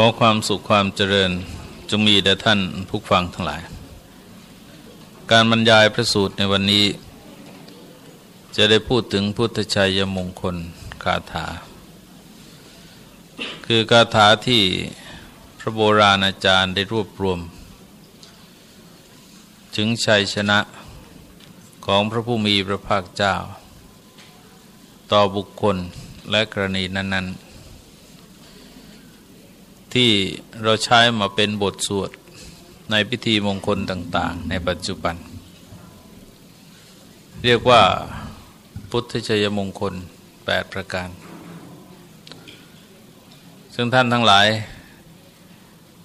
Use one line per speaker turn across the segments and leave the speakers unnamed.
ขอความสุขความเจริญจงมีแด่ท่านผู้ฟังทั้งหลาย การบรรยายพระสูตรในวันนี้ จะได้พูดถึงพุทธชัยมงคลคาถา คือคาถาที่พระโบราณอาจารย์ได้รวบรวม ถึงชัยชนะของพระผู้มีพระภาคเจ้า ต่อบุคคลและกรณีนั้น ๆ ที่เราใช้มาเป็นบทสวดในพิธีมงคลต่าง ๆ ในปัจจุบัน เรียกว่าพุทธชยมงคล 8 ประการ ซึ่งท่านทั้งหลาย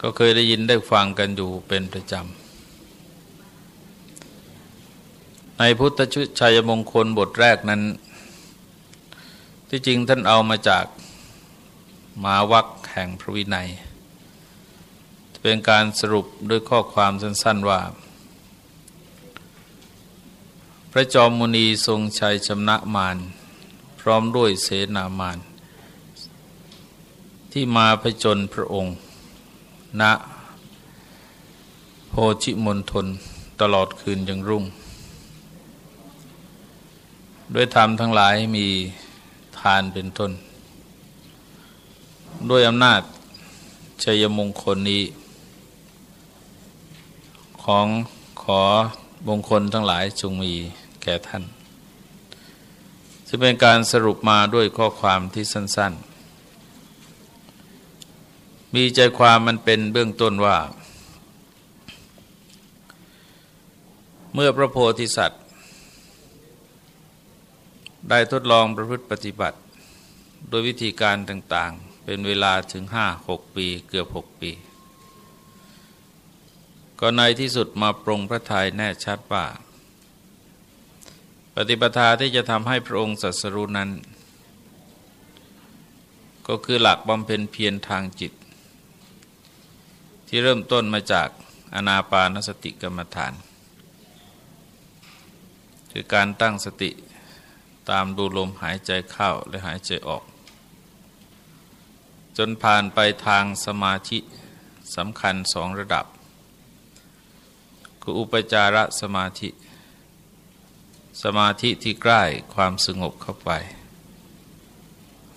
ก็เคยได้ยินได้ฟังกันอยู่เป็นประจำ ในพุทธชัยมงคลบทแรกนั้น ที่จริงท่านเอามาจากมาวัก แห่งพระวินัย เป็นการสรุปด้วยข้อความสั้น ๆว่า พระจอมมุนีทรงชัยชำนะมารพร้อมด้วยเสนามารที่มาผจญพระองค์ณะโพชิมนทนตลอดคืนยังรุ่ง ด้วยธรรมทั้งหลายมีทานเป็นต้น ด้วยอำนาจชัยมงคลนี้ ของขอมงคลทั้งหลายจงมีแก่ท่านจะเป็นการสรุปมาด้วยข้อความที่สั้น ๆ มีใจความมันเป็นเบื้องต้นว่า เมื่อพระโพธิสัตว์ ได้ทดลองประพฤติปฏิบัติ โดยวิธีการต่าง ๆ เป็นเวลาถึงห้าหกปีเกือบหกปี ก็ในที่สุดมาปรงพระทัยแน่ชัดว่า ปฏิปทาที่จะทำให้พระองค์สัสรุนั้น ก็คือหลักบำเพ็ญเพียรทางจิต ที่เริ่มต้นมาจากอนาปานสติกรรมฐาน คือการตั้งสติตามดูลมหายใจเข้าและหายใจออก จนผ่านไปทางสมาธิสำคัญสองระดับ คืออุปจารสมาธิ สมาธิที่ใกล้ความสงบเข้าไป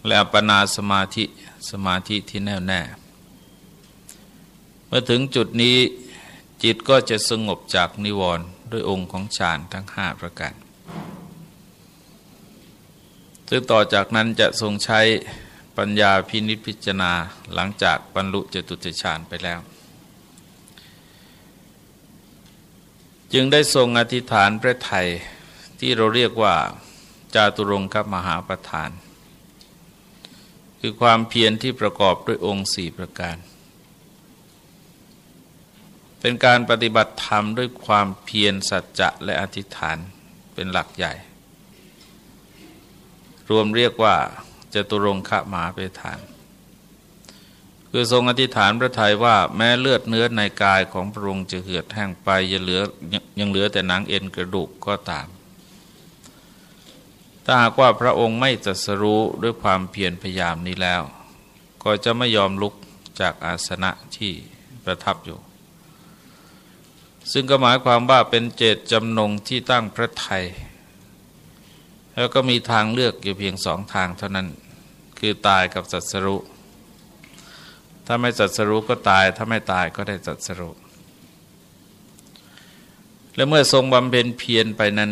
และอัปนาสมาธิสมาธิที่แน่วแน่ เมื่อถึงจุดนี้จิตก็จะสงบจากนิวรณ์ด้วยองค์ของฌานทั้งห้าประการซึ่งต่อจากนั้นจะทรงใช้ ปัญญาพินิจพิจารณาหลังจากบรรลุเจตุตฌานไปแล้ว จึงได้ทรงอธิษฐานพระไทยที่เราเรียกว่าจาตุรงคมหาประธาน คือความเพียรที่ประกอบด้วยองค์สี่ประการ เป็นการปฏิบัติธรรมด้วยความเพียรสัจจะและอธิษฐานเป็นหลักใหญ่ รวมเรียกว่า จตุรงคะมหาเปทาน คือทรงอธิษฐานพระทัยว่าแม้เลือดเนื้อในกายของพระองค์จะเหือดแห้งไปยังเหลือยังเหลือแต่หนังเอ็นกระดูกก็ตาม ถ้าหากว่าพระองค์ไม่จัดสรู้ด้วยความเพียรพยายามนี้แล้ว ก็จะไม่ยอมลุกจากอาสนะที่ประทับอยู่ ซึ่งก็หมายความว่าเป็นเจตจำนงที่ตั้งพระไทยแล้วก็มีทางเลือกอยู่เพียงสองทางเท่านั้น คือตายกับสัตสรุถ้าไม่สัตสรุก็ตาย ถ้าไม่ตายก็ได้สัตสรุและเมื่อทรงบำเพ็ญเพียรไปนั้น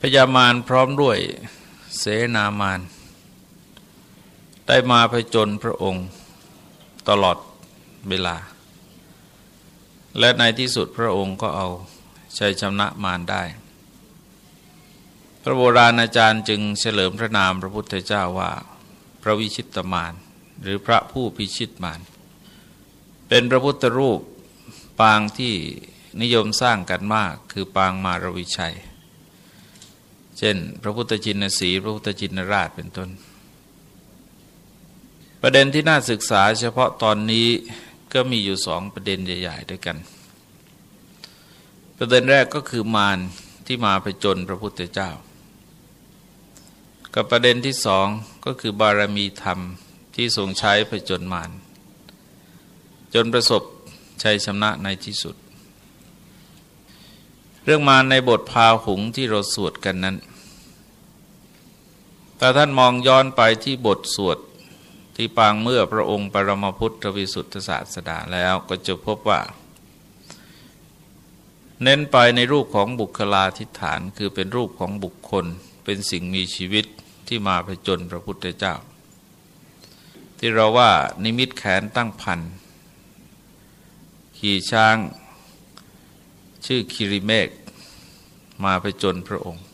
พญามารพร้อมด้วยเสนามาร ได้มาผจญพระองค์ตลอดเวลา และในที่สุดพระองค์ก็เอาชัยชนะมารได้ พระโบราณอาจารย์จึงเฉลิมพระนามพระพุทธเจ้าว่า พระวิชิตมารหรือพระผู้พิชิตมารเป็นพระพุทธรูปปางที่นิยมสร้างกันมากคือปางมารวิชัย เช่น พระพุทธจินสีพระพุทธจินราชเป็นต้น ประเด็นที่น่าศึกษาเฉพาะตอนนี้ก็มีอยู่สองประเด็นใหญ่ ๆ ด้วยกัน ประเด็นแรกก็คือมารที่มาไปจนพระพุทธเจ้า กับประเด็นที่สองก็คือบารมีธรรมที่ทรงใช้ผจญมารจนประสบชัยชนะในที่สุด เรื่องมาในบทพาหุงที่เราสวดกันนั้น แต่ท่านมองย้อนไปที่บทสวดที่ปางเมื่อพระองค์ปรมพุทธวิสุทธศาสดาแล้วก็จะพบว่า เน้นไปในรูปของบุคลาธิฐานคือเป็นรูปของบุคคลเป็นสิ่งมีชีวิต ที่มาผจญพระพุทธเจ้า ที่เราว่านิมิตแขนตั้งพัน ขี่ช้าง ชื่อคิริเมก มาผจญพระองค์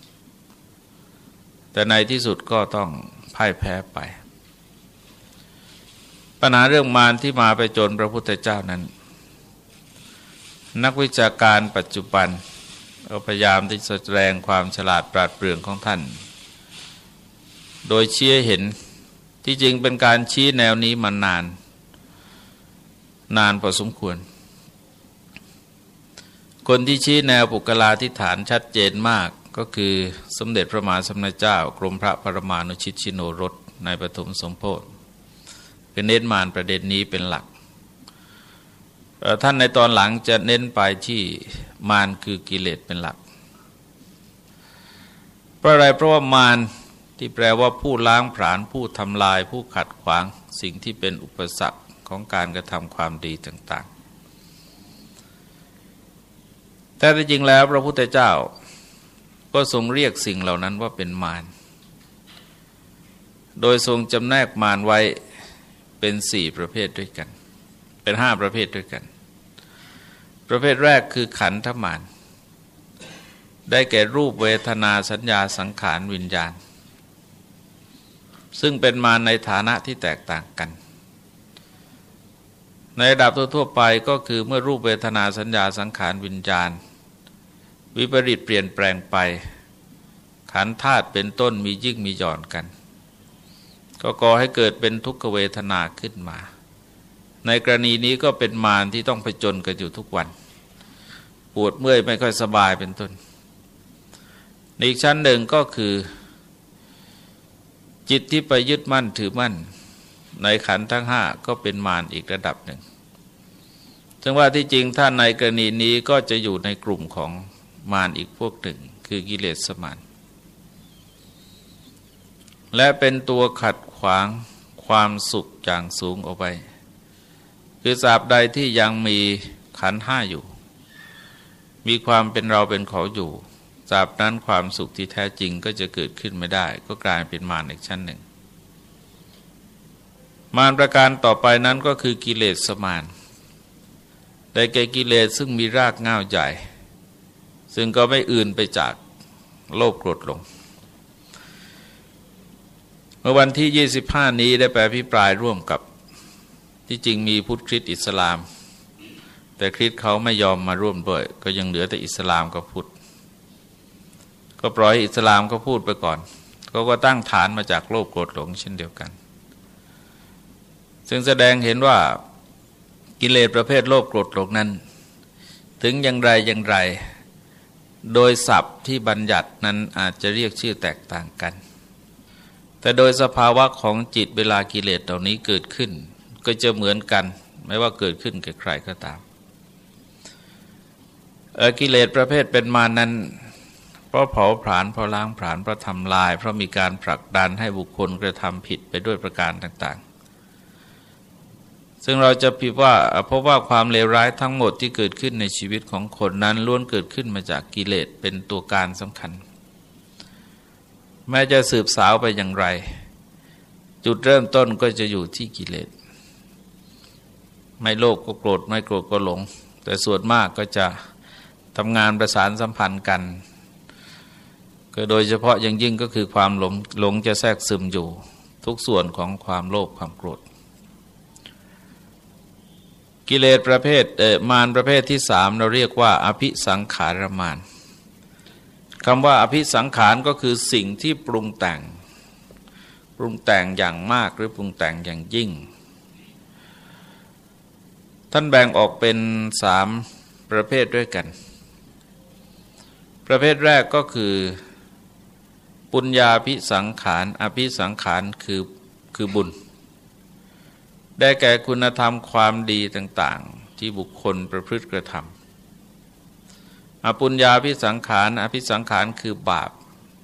แต่ในที่สุดก็ต้องพ่ายแพ้ไป ปัญหาเรื่องมารที่มาไปจนพระพุทธเจ้านั้น นักวิชาการปัจจุบันพยายามที่จะแสดงความฉลาดปราดเปรื่องของท่าน โดยเชี้เห็นที่จริงเป็นการชี้แนวนี้มานาน นานพอสมควร คนที่ชี้แนวปุกลาธิฐานชัดเจนมากก็คือสมเด็จพระมหาสมณเจ้า กรมพระปรมาณุชิตชิโนรสในปฐมสมโพธิคือเน้นมานประเด็นนี้เป็นหลัก ท่านในตอนหลังจะเน้นไปที่มารคือกิเลสเป็นหลักเพราะอะไรเพราะว่ามาร ที่แปลว่าผู้ล้างผลาญผู้ทำลายผู้ขัดขวางสิ่งที่เป็นอุปสรรคของการกระทำความดีต่าง ๆ แต่จริงแล้วพระพุทธเจ้าก็ทรงเรียกสิ่งเหล่านั้นว่าเป็นมาร โดยทรงจำแนกมารไว้เป็นสี่ประเภทด้วยกัน เป็นห้าประเภทด้วยกัน ประเภทแรกคือขันธมานได้แก่รูปเวทนาสัญญาสังขารวิญญาณ ซึ่งเป็นมาในฐานะที่แตกต่างกัน ในระดับทั่วไปก็คือเมื่อรูปเวทนาสัญญาสังขารวิญญาณ วิปริตเปลี่ยนแปลงไป ขันธาตุเป็นต้นมียิ่งมีหย่อนกัน ก็ก่อให้เกิดเป็นทุกขเวทนาขึ้นมา ในกรณีนี้ก็เป็นมารที่ต้องไปจนกันอยู่ทุกวัน ปวดเมื่อยไม่ค่อยสบายเป็นต้นอีกชั้นหนึ่งก็คือ จิตที่ไปยึดมั่นถือมั่น ในขันทั้งห้าก็เป็นมารอีกระดับหนึ่งซึ่งว่าที่จริงถ้านในกรณีนี้ก็จะอยู่ในกลุ่มของมารอีกพวกหนึ่ง คือกิเลสสมานและเป็นตัวขัดขวางความสุขอย่างสูงออกไป คือสาบใดที่ยังมีขันห้าอยู่ มีความเป็นเราเป็นเขาอยู่ สาบนั้นความสุขที่แท้จริงก็จะเกิดขึ้นไม่ได้ ก็กลายเป็นมารอีกชั้นหนึ่ง มารประการต่อไปนั้นก็คือกิเลสสมานได้แก่กิเลสซึ่งมีรากง่าวใหญ่ ซึ่งก็ไม่อื่นไปจากโลภโกรธหลง เมื่อวันที่ 25 นี้ได้ไปพิปรายร่วมกับที่จริงมีพุทธคริสต์อิสลาม แต่คริสต์เขาไม่ยอมมาร่วมด้วย ก็ยังเหลือแต่อิสลามกับพุทธ ก็ปล่อยอิสลามก็พูดไปก่อนเขาก็ตั้งฐานมาจากโลภโกรธหลงเช่นเดียวกัน ซึ่งแสดงเห็นว่ากิเลสประเภทโลภโกรธหลงนั้น ถึงอย่างไรอย่างไร โดยศัพท์ที่บัญญัตินั้นอาจจะเรียกชื่อแตกต่างกัน แต่โดยสภาวะของจิตเวลากิเลสเหล่านี้เกิดขึ้น ก็จะเหมือนกัน ไม่ว่าเกิดขึ้นกับใครก็ตามกิเลสประเภทเป็นมานั้น เพราะเผาผลาญเพราะล้างผลาญเพราะทำลาย เพราะมีการผลักดันให้บุคคลกระทำผิดไปด้วยประการต่างๆ ซึ่งเราจะพิว่าพบว่าความเลวร้ายทั้งหมดที่เกิดขึ้นในชีวิตของคนนั้นล้วนเกิดขึ้นมาจากกิเลสเป็นตัวการสำคัญ แม้จะสืบสาวไปอย่างไร จุดเริ่มต้นก็จะอยู่ที่กิเลส ไม่โลภก็โกรธไม่โกรธก็หลง แต่ส่วนมากก็จะทำงานประสานสัมพันธ์กัน ก็โดยเฉพาะอย่างยิ่งก็คือความหลงหลงจะแทรกซึมอยู่ทุกส่วนของความโลภความโกรธ กิเลสประเภทเออมารประเภทที่สามเราเรียกว่าอภิสังขารมารคำว่าอภิสังขารก็คือสิ่งที่ปรุงแต่ง ปรุงแต่งอย่างมากหรือปรุงแต่งอย่างยิ่ง ท่านแบ่งออกเป็นสามประเภทด้วยกัน ประเภทแรกก็คือ ปุญญาภิสังขารอภิสังขารคือคือบุญ ได้แก่คุณธรรมความดีต่างๆ ที่บุคคลประพฤติกระทำอปุญญาพิสังขารอภิสังขารคือบาป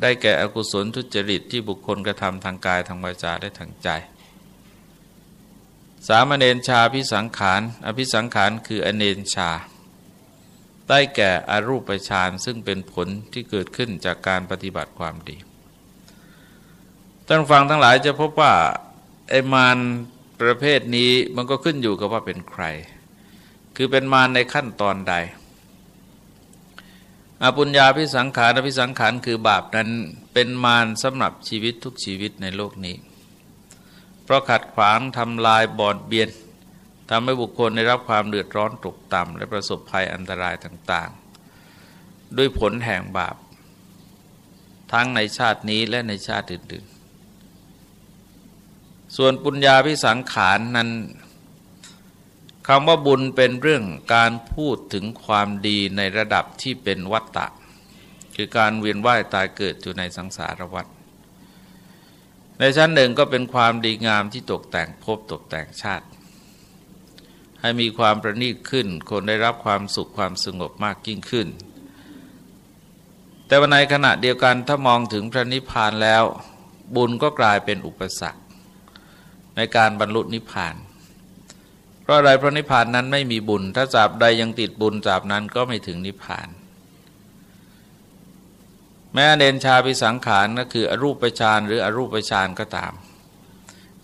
ได้แก่อกุศลทุจริตที่บุคคลกระทำทางกายทางวาจาและทางใจ สามเณรชาพิสังขารอภิสังขารคืออเนนชาได้แก่อรูปฌานซึ่งเป็นผลที่เกิดขึ้นจากการปฏิบัติความดี ท่านฟังทั้งหลายจะพบว่าไอ้มารประเภทนี้มันก็ขึ้นอยู่กับว่าเป็นใคร คือเป็นมารในขั้นตอนใดอปุญญาพิสังขารพิสังขารคือบาปนั้นเป็นมารสำหรับชีวิตทุกชีวิตในโลกนี้ เพราะขัดขวางทำลายบอดเบียนทำให้บุคคลได้รับความเดือดร้อนตกต่ำและประสบภัยอันตรายต่างๆ ด้วยผลแห่งบาป ทั้งในชาตินี้และในชาติอื่น ส่วนปุญญาพิสังขารนั้นคำว่าบุญเป็นเรื่องการพูดถึงความดีในระดับที่เป็นวัตตะ คือการเวียนว่ายตายเกิดอยู่ในสังสารวัฏในชั้นหนึ่งก็เป็นความดีงามที่ตกแต่งภพตกแต่งชาติ ให้มีความประณีตขึ้น คนได้รับความสุขความสงบมากยิ่งขึ้น แต่ว่าในขณะเดียวกันถ้ามองถึงพระนิพพานแล้ว บุญก็กลายเป็นอุปสรรค ในการบรรลุนิพพาน เพราะอะไรเพราะนิพพานนั้นไม่มีบุญ ถ้าจาบใดยังติดบุญจาบนั้นก็ไม่ถึงนิพพาน แม้เดนชาพิสังขารก็คืออรูปฌานหรืออรูปฌานก็ตาม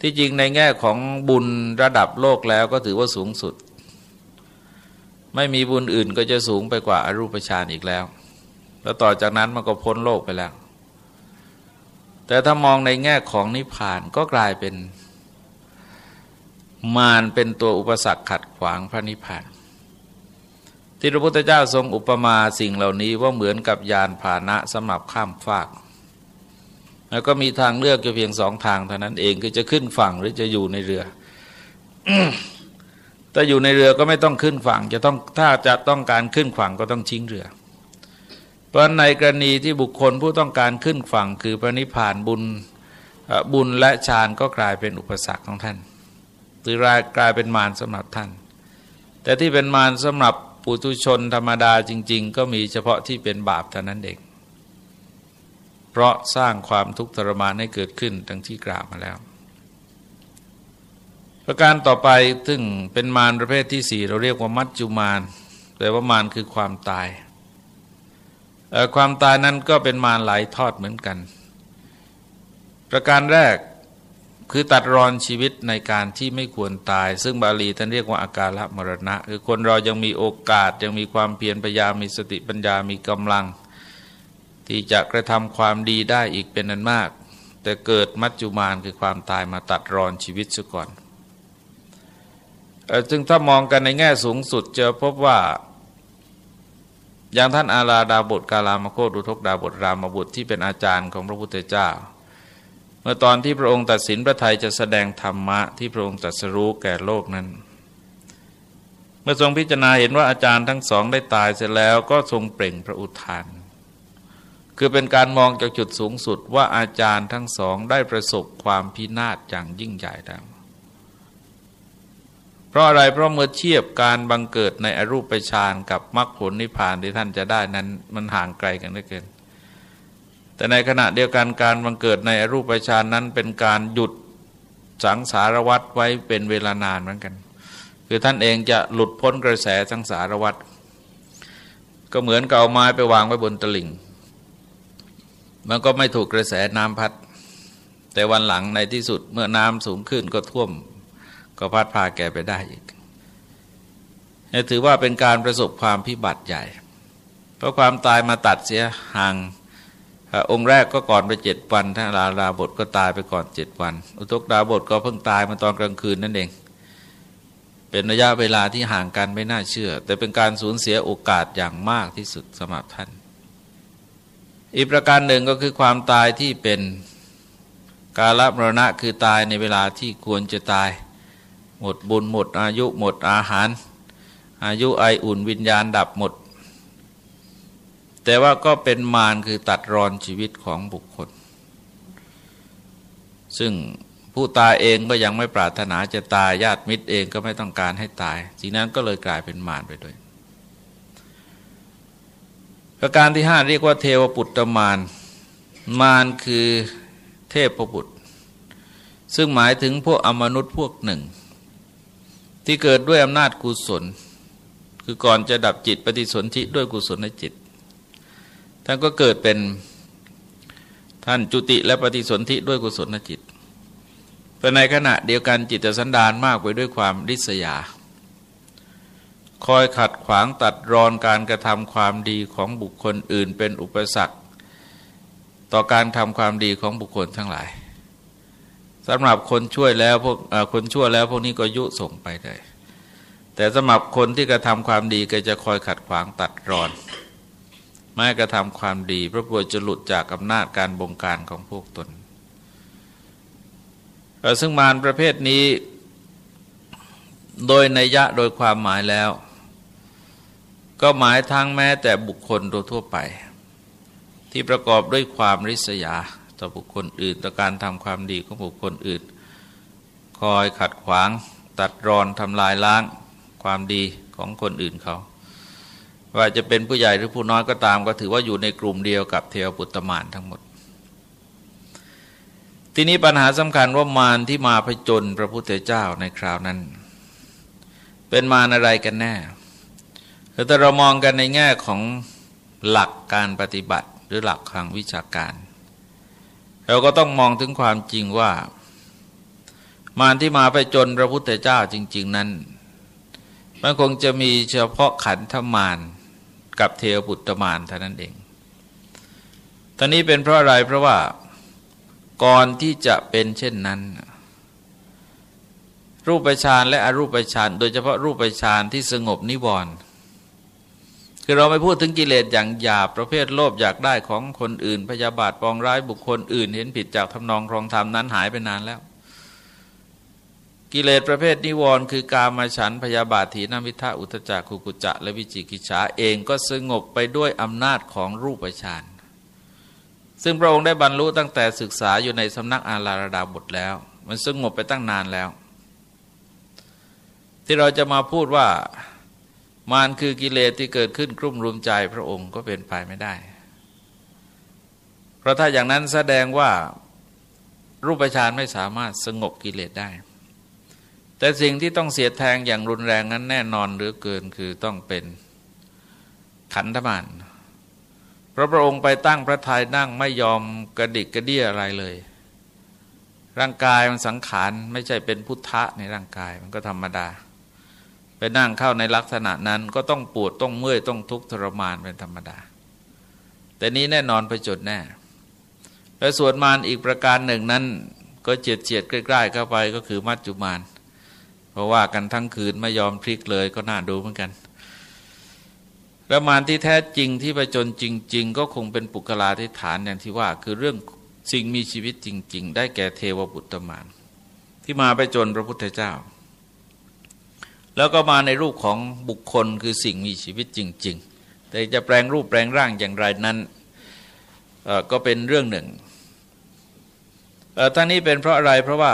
ที่จริงในแง่ของบุญระดับโลกแล้วก็ถือว่าสูงสุด ไม่มีบุญอื่นก็จะสูงไปกว่าอารูปฌานอีกแล้ว แล้วต่อจากนั้นมันก็พ้นโลกไปแล้วแต่ถ้ามองในแง่ของนิพพานก็กลายเป็น มารเป็นตัวอุปสรรคขัดขวางพระนิพพานที่พระพุทธเจ้าทรงอุปมาสิ่งเหล่านี้ว่าเหมือนกับยานพาหนะสำหรับข้ามฟาก แล้วก็มีทางเลือกอยู่เพียงสองทางเท่านั้นเองคือจะขึ้นฝั่งหรือจะอยู่ในเรือถ้าอยู่ในเรือก็ไม่ต้องขึ้นฝั่ง จะต้องถ้าจะต้องการขึ้นฝั่งก็ต้องทิ้งเรือ เพราะในกรณีที่บุคคลผู้ต้องการขึ้นฝั่งคือพระนิพพานบุญบุญและฌานก็กลายเป็นอุปสรรคของท่าน หรือกลายเป็นมารสำหรับท่าน แต่ที่เป็นมารสำหรับปุถุชนธรรมดาจริง ๆ ก็มีเฉพาะที่เป็นบาปเท่านั้นเอง เพราะสร้างความทุกข์ทรมานให้เกิดขึ้นทั้งที่กล่าวมาแล้ว ประการต่อไปซึ่งเป็นมารประเภทที่สี่เราเรียกว่ามัจจุมารแปลว่ามารคือความตาย ความตายนั้นก็เป็นมารหลายทอดเหมือนกัน ประการแรก คือตัดรอนชีวิตในการที่ไม่ควรตาย ซึ่งบาลีท่านเรียกว่าอาการละมรณะ คือคนเรายังมีโอกาสยังมีความเพียรพยายามมีสติปัญญามีกำลัง ที่จะกระทำความดีได้อีกเป็นนันมาก แต่เกิดมัจจุมานคือความตายมาตัดรอนชีวิตซะก่อนจึงถ้ามองกันในแง่สูงสุดจะพบว่าอย่างท่านอาลาดาบทกาลามโคดุทกดาบทรามบุตรที่เป็นอาจารย์ของพระพุทธเจ้า เมื่อตอนที่พระองค์ตัดสินพระทัยจะแสดงธรรมะที่พระองค์ตรัสรู้แก่โลกนั้น เมื่อทรงพิจารณาเห็นว่าอาจารย์ทั้งสองได้ตายเสร็จแล้วก็ทรงเปล่งพระอุทาน คือเป็นการมองจากจุดสูงสุดว่าอาจารย์ทั้งสองได้ประสบความพินาศอย่างยิ่งใหญ่ดังเพราะอะไรเพราะเมื่อเทียบการบังเกิดในอรูปฌานกับมรรคผลนิพพานที่ท่านจะได้นั้น มันห่างไกลกันเหลือเกิน แต่ในขณะเดียวกันการบังเกิดในรูปฌานนั้นเป็นการหยุดสังสารวัตรไว้เป็นเวลานานเหมือนกัน คือท่านเองจะหลุดพ้นกระแสสังสารวัตรก็เหมือนกับเอาไม้ไปวางไว้บนตลิ่ง มันก็ไม่ถูกกระแสน้ำพัด แต่วันหลังในที่สุดเมื่อน้ำสูงขึ้นก็ท่วม ก็พัดพาแกไปได้อีกถือว่าเป็นการประสบความพิบัติใหญ่ เพราะความตายมาตัดเสียห่าง องค์แรกก็ก่อนไปเจ็ดวันท่านลาลาบทก็ตายไปก่อนเจ็ดวัน อุทกดาบทก็เพิ่งตายมาตอนกลางคืนนั่นเอง เป็นระยะเวลาที่ห่างกันไม่น่าเชื่อ แต่เป็นการสูญเสียโอกาสอย่างมากที่สุดสำหรับท่าน อีกประการหนึ่งก็คือความตายที่เป็นกาลมรณะคือตายในเวลาที่ควรจะตาย หมดบุญหมดอายุหมดอาหาร อายุไออุ่นวิญญาณดับหมด แต่ว่าก็เป็นมารคือตัดรอนชีวิตของบุคคล ซึ่งผู้ตายเองก็ยังไม่ปรารถนาจะตายญาติมิตรเองก็ไม่ต้องการให้ตายสิ่งนั้นก็เลยกลายเป็นมารไปด้วย ประการที่ห้าเรียกว่าเทวปุตตมารมารคือเทพประบุตร ซึ่งหมายถึงพวกอมนุษย์พวกหนึ่ง ที่เกิดด้วยอำนาจกุศล คือก่อนจะดับจิตปฏิสนธิด้วยกุศลในจิต ท่านก็เกิดเป็นท่านจุติและปฏิสนธิด้วยกุศลจิตแต่ในขณะเดียวกันจิตสันดานมากไปด้วยความริษยา คอยขัดขวางตัดรอนการกระทำความดีของบุคคลอื่นเป็นอุปสรรค ต่อการทำความดีของบุคคลทั้งหลายสำหรับคนช่วยแล้วพวกคนชั่วแล้วพวกนี้ก็ยุส่งไปได้แต่สำหรับคนที่กระทำความดีก็จะคอยขัดขวางตัดรอน ไม่กระทำความดีเพราะกลัวจะหลุดจากอำนาจการบงการของพวกตน ซึ่งมารประเภทนี้ โดยนัยยะโดยความหมายแล้ว ก็หมายทั้งแม้แต่บุคคลโดยทั่วไป ที่ประกอบด้วยความริษยา ต่อบุคคลอื่น ต่อการทำความดีของบุคคลอื่น คอยขัดขวาง ตัดรอนทำลายล้างความดีของคนอื่นเขา ว่าจะเป็นผู้ใหญ่หรือผู้น้อยก็ตาม ก็ถือว่าอยู่ในกลุ่มเดียวกับเทวปุตตมานทั้งหมด ทีนี้ปัญหาสำคัญว่ามารที่มาผจญพระพุทธเจ้าในคราวนั้น เป็นมารอะไรกันแน่ถ้าเรามองกันในแง่ของหลักการปฏิบัติหรือหลักทางวิชาการ เราก็ต้องมองถึงความจริงว่า มารที่มาไปจนพระพุทธเจ้าจริง ๆ นั้น มันคงจะมีเฉพาะขันธมาร กับเทวบุตรมารเท่านั้นเอง ตอนนี้เป็นเพราะอะไรเพราะว่าก่อนที่จะเป็นเช่นนั้น รูปฌานและอรูปฌานโดยเฉพาะรูปฌานที่สงบนิวรณ์คือเราไม่พูดถึงกิเลสอย่างหยาบประเภทโลภอยากได้ของคนอื่น พยาบาทปองร้ายบุคคลอื่น เห็นผิดจากทำนองครองธรรมนั้นหายไปนานแล้ว กิเลสประเภทนิวรณ์คือกามาฉันพยาบาทถีนมิทะอุตจักขุกุจะและวิจิกิจฉาเองก็สงบไปด้วยอำนาจของรูปฌานซึ่งพระองค์ได้บรรลุตั้งแต่ศึกษาอยู่ในสำนักอาลาระดาบทแล้ว มันสงบไปตั้งนานแล้ว ที่เราจะมาพูดว่ามารคือกิเลสที่เกิดขึ้นกลุ่มรุมใจพระองค์ก็เป็นไปไม่ได้ เพราะถ้าอย่างนั้นแสดงว่ารูปฌานไม่สามารถสงบกิเลสได้ แต่สิ่งที่ต้องเสียแทงอย่างรุนแรงนั้นแน่นอนหรือเกินคือต้องเป็นขันธมารพระพระองค์ไปตั้งพระทัยนั่งไม่ยอมกระดิกกระเดี้ยอะไรเลย ร่างกายมันสังขารไม่ใช่เป็นพุทธะในร่างกายมันก็ธรรมดา ไปนั่งเข้าในลักษณะนั้นก็ต้องปวดต้องเมื่อยต้องทุกข์ทรมานเป็นธรรมดา แต่นี้แน่นอนไปจุดแน่ และส่วนมารอีกประการหนึ่งนั้น ก็เจียดเจียดใกล้ๆเข้าไปก็คือมัจจุมาน เพราะว่ากันทั้งคืนไม่ยอมพลิกเลยก็น่าดูเหมือนกันประมาณที่แท้จริงที่ประจนจริง ๆ ก็คงเป็นปุกลาธิฐานอย่างที่ว่า คือเรื่องสิ่งมีชีวิตจริง ๆ ได้แก่เทวบุตรมานที่มาไปจนพระพุทธเจ้า แล้วก็มาในรูปของบุคคลคือสิ่งมีชีวิตจริง ๆ แต่จะแปลงรูปแปลงร่างอย่างไรนั้นก็เป็นเรื่องหนึ่งทั้งนี้เป็นเพราะอะไรเพราะว่า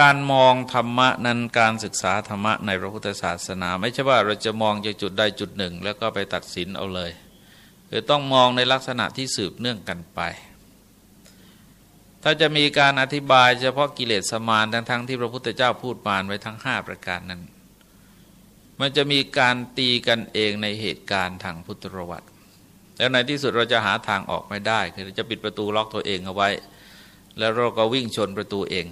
การมองธรรมะนั้นการศึกษาธรรมะในพระพุทธศาสนา ไม่ใช่ว่าเราจะมองจากจุดใดจุดหนึ่ง แล้วก็ไปตัดสินเอาเลยคือต้องมองในลักษณะที่สืบเนื่องกันไป ถ้าจะมีการอธิบายเฉพาะกิเลสสมานทั้งทั้งที่พระพุทธเจ้าพูดมานไว้ทั้งห้าประการนั้น มันจะมีการตีกันเองในเหตุการณ์ทางพุทธประวัติ แล้วในที่สุดเราจะหาทางออกไม่ได้ คือจะปิดประตูล็อกตัวเองเอาไว้ แล้วเราก็วิ่งชนประตูเอง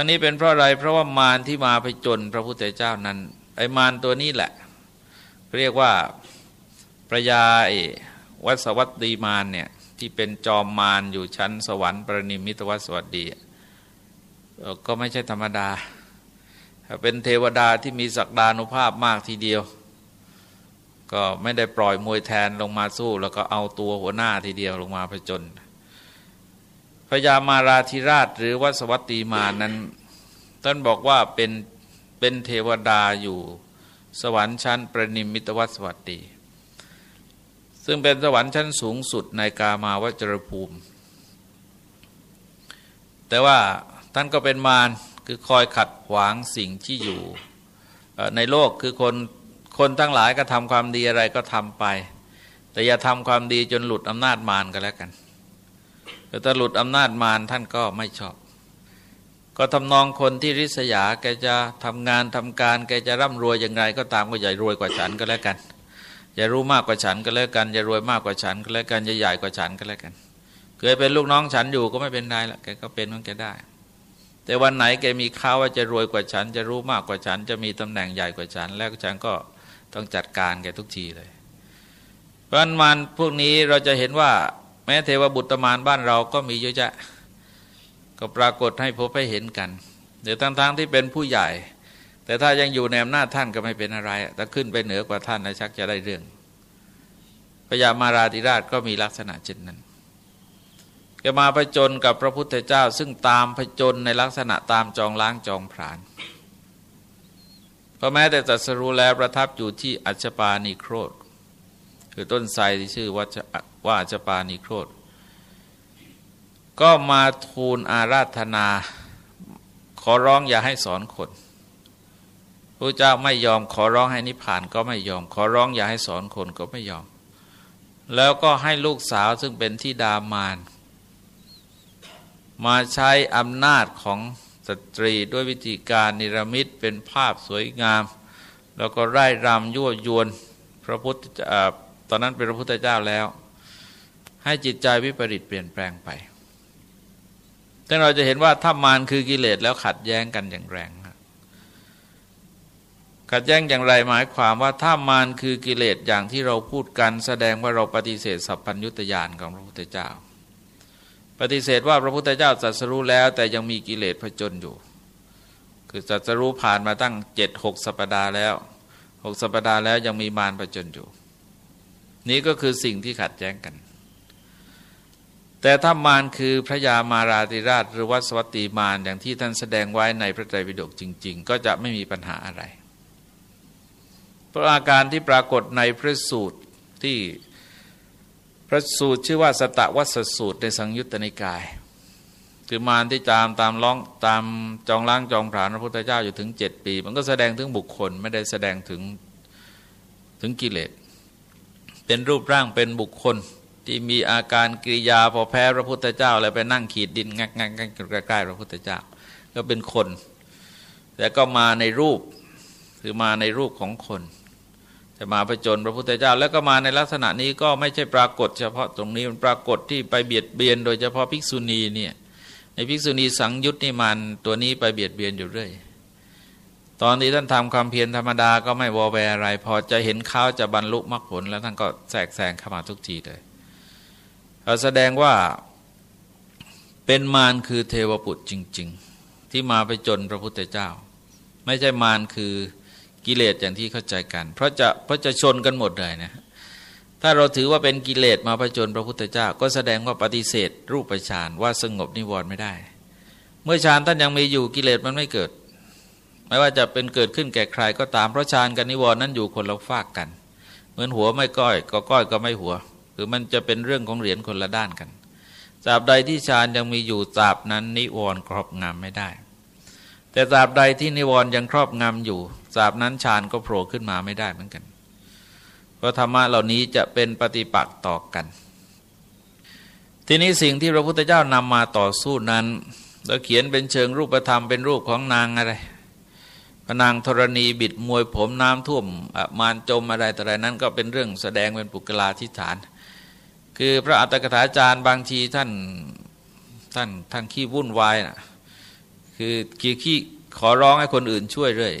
ทั้งนี้เป็นเพราะอะไร เพราะว่ามารที่มาไปจนพระพุทธเจ้านั้น ไอ้มารตัวนี้แหละ เรียกว่าพระยาวัสวัตดีมารเนี่ยที่เป็นจอมมารอยู่ชั้นสวรรค์ประนิมิตวัสวัสดีก็ไม่ใช่ธรรมดา เป็นเทวดาที่มีศักดานุภาพมากทีเดียว ก็ไม่ได้ปล่อยมวยแทนลงมาสู้ แล้วก็เอาตัวหัวหน้าทีเดียวลงมาผจญ พญามาราธิราชหรือวัสวัตตีมานั้นท่านบอกว่าเป็นเป็นเทวดาอยู่สวรรค์ชั้นประนิมิตวัสวัตตีซึ่งเป็นสวรรค์ชั้นสูงสุดในกามาวจรภูมิ แต่ว่าท่านก็เป็นมารคือคอยขัดขวางสิ่งที่อยู่ในโลกคือคนคนทั้งหลายก็ทำความดีอะไรก็ทำไป แต่อย่าทำความดีจนหลุดอำนาจมารก็แล้วกัน แต่ถ้าหลุดอำนาจมารท่านก็ไม่ชอบ ก็ทำนองคนที่ริษยาแกจะทำงานทำการ แกจะร่ำรวยอย่างไร ก็ตามก็ใหญ่รวยกว่าฉันก็แล้วกัน อย่ารู้มากกว่าฉันก็แล้วกัน อย่ารวยมากกว่าฉันก็แล้วกันอย่าใหญ่กว่าฉันก็แล้วกันเคยเป็นลูกน้องฉันอยู่ก็ไม่เป็นไรละแกก็เป็นมันแกได้ แต่วันไหนแกมีข่าวว่าจะรวยกว่าฉัน จะรู้มากกว่าฉัน จะมีตำแหน่งใหญ่กว่าฉัน แล้วฉันก็ต้องจัดการแกทุกทีเลย เพราะมันพวกนี้เราจะเห็นว่า แม้เทวบุตรมารบ้านเราก็มีเยอะแยะก็ปรากฏให้พบให้เห็นกันเดี๋ยวทั้งๆทที่เป็นผู้ใหญ่ แต่ถ้ายังอยู่ในอำนาจท่านก็ไม่เป็นอะไรแต่ขึ้นไปเหนือกว่าท่านนะชักจะได้เรื่องพญามาราธิราชก็มีลักษณะเช่นนั้นแกมาผจญกับพระพุทธเจ้า ซึ่งตามผจญในลักษณะตามจองล้างจองผานเพราะแม้แต่จัสรู้แล้วประทับอยู่ที่อัจปานิโครธ คือต้นไทรที่ชื่อว่า ว่าอัจปานิโครธ ก็มาทูลอาราธนา ขอร้องอย่าให้สอนคนพระเจ้าไม่ยอมขอร้องให้นิพพานก็ไม่ยอม ขอร้องอย่าให้สอนคนก็ไม่ยอม แล้วก็ให้ลูกสาวซึ่งเป็นที่ดามาน มาใช้อำนาจของสตรีด้วยวิธีการนิรมิตเป็นภาพสวยงาม แล้วก็ไร่รำยั่วยวนพระพุทธตอนนั้นเป็นพระพุทธเจ้าแล้ว ให้จิตใจวิปริตเปลี่ยนแปลงไป แต่เราจะเห็นว่าถ้ามารคือกิเลสแล้วขัดแย้งกันอย่างแรงขัดแย้งอย่างไรหมายความว่าถ้ามารคือกิเลสอย่างที่เราพูดกันแสดงว่าเราปฏิเสธสัพพัญญุตยานของพระพุทธเจ้า ปฏิเสธว่าพระพุทธเจ้าจัสรู้แล้ว แต่ยังมีกิเลสผจญอยู่ คือจัสรู้ผ่านมาตั้งเจ็ดหกสัปดาห์แล้วหกสัปดาห์แล้วยังมีมารผจญอยู่ นี้ก็คือสิ่งที่ขัดแย้งกัน แต่ถ้ามารคือพระยามาราธิราชหรือวัสวัตตีมารอย่างที่ท่านแสดงไว้ในพระไตรปิฎกจริง ๆ ก็จะไม่มีปัญหาอะไร เพราะอาการที่ปรากฏในพระสูตรที่พระสูตรชื่อว่าสตวัสสูตรในสังยุตตนิกาย คือมารที่จามตามร้องตามจองล้างจองผานพระพุทธเจ้าอยู่ถึงเจ็ดปี มันก็แสดงถึงบุคคลไม่ได้แสดงถึงถึงกิเลสเป็นรูปร่างเป็นบุคคล ที่มีอาการกิริยาพอแพ้พระพุทธเจ้า แล้วไปนั่งขีดดินงักงักงักใกล้ๆพระพุทธเจ้า ก็เป็นคน แต่ก็มาในรูปคือมาในรูปของคนจะมาประจนพระพุทธเจ้า แล้วก็มาในลักษณะนี้ก็ไม่ใช่ปรากฏ เฉพาะตรงนี้มันปรากฏที่ไปเบียดเบียน โดยเฉพาะภิกษุณีเนี่ยในภิกษุณีสังยุตนี่มันตัวนี้ไปเบียดเบียนอยู่เรื่อยตอนนี้ท่านทำความเพียรธรรมดาก็ไม่วอแวอะไร พอจะเห็นข้าวจะบรรลุมรรคผล แล้วท่านก็แทรกแซงเข้ามาทุกทีเลย แสดงว่าเป็นมารคือเทวปุตจริง ๆ ที่มาไปจนพระพุทธเจ้า ไม่ใช่มารคือกิเลสอย่างที่เข้าใจกัน เพราะจะเพราะจะชนกันหมดเลยนะถ้าเราถือว่าเป็นกิเลสมาประจนพระพุทธเจ้า ก็แสดงว่าปฏิเสธ รูปฌานว่าสงบนิวรณ์ไม่ได้ เมื่อฌานท่านยังมีอยู่กิเลสมันไม่เกิด ไม่ว่าจะเป็นเกิดขึ้นแก่ใครก็ตามเพราะฌานกับนิวรณ์นั้นอยู่คนละฝากกัน เหมือนหัวไม่ก้อย ก็ก้อยก็ไม่หัว คือมันจะเป็นเรื่องของเหรียญคนละด้านกันตราบใดที่ฌานยังมีอยู่ตราบนั้นนิวรณ์ครอบงำไม่ได้ แต่ตราบใดที่นิวรณ์ยังครอบงำอยู่สาบนั้นฌานก็โผล่ขึ้นมาไม่ได้เหมือนกันเพราะธรรมะเหล่านี้จะเป็นปฏิปักษ์ต่อกัน ทีนี้สิ่งที่พระพุทธเจ้านำมาต่อสู้นั้นเราเขียนเป็นเชิงรูปธรรมเป็นรูปของนางอะไรพนางธรณีบิดมวยผมน้ำท่วมมารจมอะไรแต่ไรนั้นก็เป็นเรื่องแสดงเป็นปุกลาธิฐาน คือพระอัตถกถาจารย์บางทีท่านท่านท่านขี้วุ่นวายนะคือขี้ขี้ขอร้องให้คนอื่นช่วยเรื่อย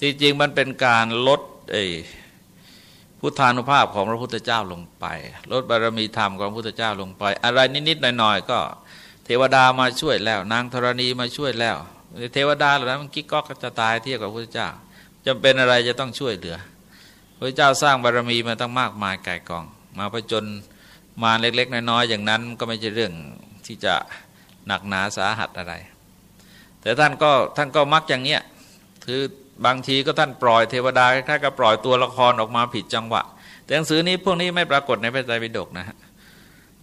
จริงๆมันเป็นการลดไอ้พุทธานุภาพของพระพุทธเจ้าลงไป ลดบารมีธรรมของพระพุทธเจ้าลงไป อะไรนิดๆหน่อย ๆ ก็เทวดามาช่วยแล้ว นางธรณีมาช่วยแล้วเทวดาเหล่านั้นมันกิ๊กก๊อกจะตายเทียบกับพระพุทธเจ้าจำเป็นอะไรจะต้องช่วยเหลือพระเจ้าสร้างบารมีมาตั้งมากมายไก่กอง มาผจญ มาเล็ก ๆ น้อยๆอย่างนั้นก็ไม่ใช่เรื่องที่จะหนักหนาสาหัสอะไร แต่ท่านก็ท่านก็มักอย่างเนี้ยคือบางทีก็ท่านปล่อยเทวดาคล้ายๆกับปล่อยตัวละครออกมาผิดจังหวะ แต่หนังสือนี้พวกนี้ไม่ปรากฏในพระไตรปิฎกนะฮะ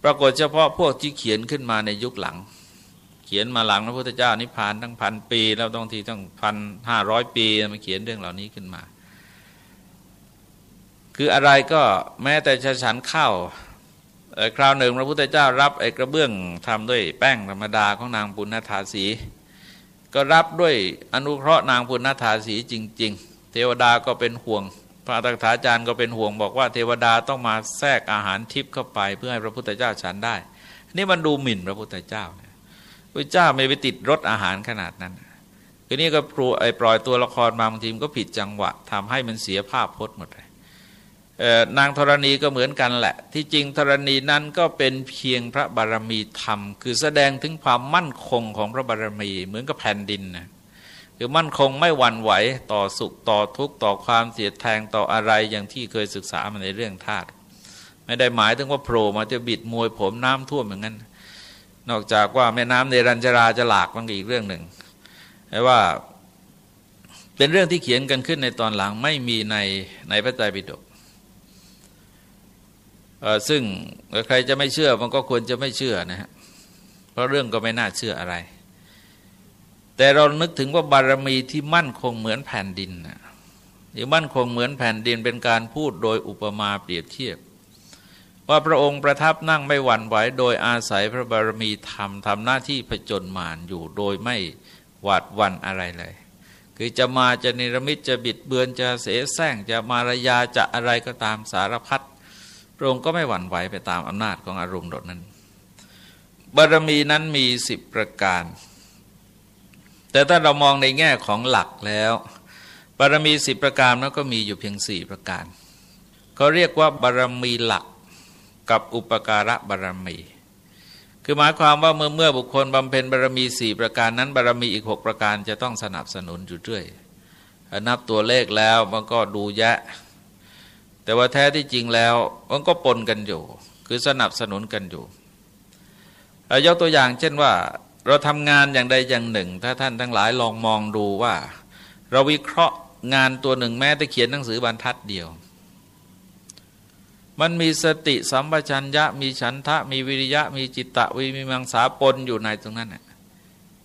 ปรากฏเฉพาะพวกที่เขียนขึ้นมาในยุคหลัง เขียนมาหลังพระพุทธเจ้านิพพานตั้งพันปี แล้วต้องทีต้องพันห้าร้อยปีมาเขียนเรื่องเหล่านี้ขึ้นมา คืออะไรก็แม้แต่จะฉันข้าว คราวหนึ่งพระพุทธเจ้ารับไอ้กระเบื้องทำด้วยแป้งธรรมดาของนางปุณณธาสี ก็รับด้วยอนุเคราะห์นางปุณณธาสีจริง ๆ เทวดาก็เป็นห่วง พระตักถาจารย์ก็เป็นห่วงบอกว่าเทวดาต้องมาแทรกอาหารทิพย์เข้าไป เพื่อให้พระพุทธเจ้าฉันได้ นี่มันดูหมิ่นพระพุทธเจ้าพระเจ้าไม่ไปติดรสอาหารขนาดนั้นคือนี่ก็ปล่อยตัวละครมาบางทีมก็ผิดจังหวะทำให้มันเสียภาพพจน์หมดเลย นางธรณีก็เหมือนกันแหละ ที่จริงธรณีนั้นก็เป็นเพียงพระบารมีธรรม คือแสดงถึงความมั่นคงของพระบารมีเหมือนกับแผ่นดินนะคือมั่นคงไม่หวั่นไหวต่อสุขต่อทุกข์ต่อความเสียดแทงต่ออะไรอย่างที่เคยศึกษามาในเรื่องธาตุไม่ได้หมายถึงว่าโผล่มาจะบิดมวยผมน้ำท่วมอย่างนั้น นอกจากว่าแม่น้ำเนรัญชราจะหลากมันอีกเรื่องหนึ่งแต่ว่าเป็นเรื่องที่เขียนกันขึ้นในตอนหลังไม่มีในในพระไตรปิฎก ซึ่งใครจะไม่เชื่อมันก็ควรจะไม่เชื่อนะฮะเพราะเรื่องก็ไม่น่าเชื่ออะไร แต่เรานึกถึงว่าบารมีที่มั่นคงเหมือนแผ่นดินนะหรือมั่นคงเหมือนแผ่นดินเป็นการพูดโดยอุปมาเปรียบเทียบ ว่าพระองค์ประทับนั่งไม่หวั่นไหวโดยอาศัยพระบารมีธรรมทำหน้าที่ผจญมารอยู่โดยไม่หวาดวันอะไรเลย คือจะมาจะนิรมิตจะบิดเบือนจะเสแสร้งจะมารยาจะอะไรก็ตามสารพัด พระองค์ก็ไม่หวั่นไหวไปตามอำนาจของอารมณ์ดนั้น บารมีนั้นมีสิบประการ แต่ถ้าเรามองในแง่ของหลักแล้ว บารมีสิบประการนั้นก็มีอยู่เพียงสี่ประการเขาเรียกว่าบารมีหลักกับอุปการะบารมี คือหมายความว่าเมื่อเมื่อบุคคลบำเพ็ญบารมีสี่ประการนั้น บารมีอีกหกประการจะต้องสนับสนุนอยู่เรื่อยนับตัวเลขแล้วมันก็ดูแยะ แต่ว่าแท้ที่จริงแล้วมันก็ปนกันอยู่ คือสนับสนุนกันอยู่ยกตัวอย่างเช่นว่า เราทำงานอย่างใดอย่างหนึ่ง ถ้าท่านทั้งหลายลองมองดูว่า เราวิเคราะห์งานตัวหนึ่งแม้แต่เขียนหนังสือบรรทัดเดียว มันมีสติสัมปชัญญะ มีฉันทะ มีวิริยะ มีจิตตะวิมีมังสาปนอยู่ในตรงนั้น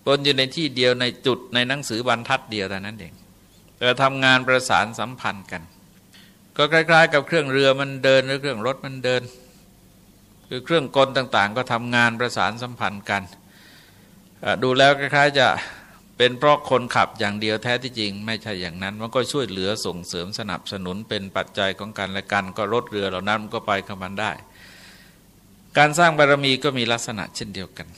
ปนอยู่ในที่เดียวในจุดในหนังสือบรรทัดเดียวแต่นั้นเองแต่ทำงานประสานสัมพันธ์กัน ก็คล้ายๆ กับเครื่องเรือมันเดินหรือเครื่องรถมันเดิน คือเครื่องกลต่างๆ ก็ทำงานประสานสัมพันธ์กัน ดูแล้วคล้ายๆจะเป็นเพราะคนขับอย่างเดียวแท้ที่จริง ไม่ใช่อย่างนั้น มันก็ช่วยเหลือส่งเสริมสนับสนุนเป็นปัจจัยของกันและกัน ก็รถเรือเหล่านั้นก็ไปกับมันได้ การสร้างบารมีก็มีลักษณะเช่นเดียวกัน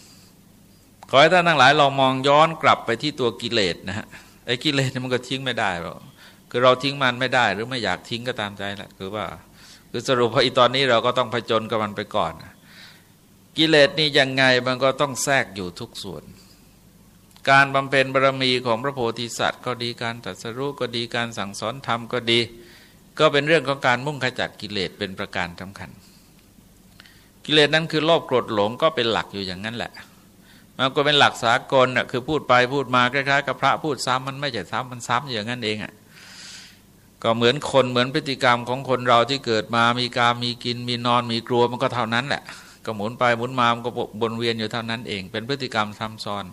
ขอให้ท่านทั้งหลายลองมองย้อนกลับไปที่ตัวกิเลสนะฮะไอ้กิเลสมันก็ทิ้งไม่ได้หรอก คือเราทิ้งมันไม่ได้หรือไม่อยากทิ้งก็ตามใจแหละคือว่าคือสรุปว่าอีตอนนี้เราก็ต้องผจญกับมันไปก่อน กิเลสนี่ยังไงมันก็ต้องแทรกอยู่ทุกส่วน การบำเพ็ญบารมีของพระโพธิสัตว์ ก็ดีการตรัสรู้ก็ดีการสั่งสอนธรรมก็ดี ก็เป็นเรื่องของการมุ่งขจัดกิเลสเป็นประการสาคัญ กิเลสนั้นคือโลภโกรธหลงก็เป็นหลักอยู่อย่างนั้นแหละมันก็เป็นหลักสากลน่ะคือพูดไปพูดมาคล้ายๆกับพระพูดซ้ำมันไม่ใช่ซ้ำมันซ้ำอย่างนั้นเองอะ ก็เหมือนคนเหมือนพฤติกรรมของคนเราที่เกิดมามีการมีกินมีนอนมีกลัวมันก็เท่านั้นแหละก็หมุนไปหมุนมามันก็บนเวียนอยู่เท่านั้นเอง เป็นพฤติกรรมซ้ำซ้อน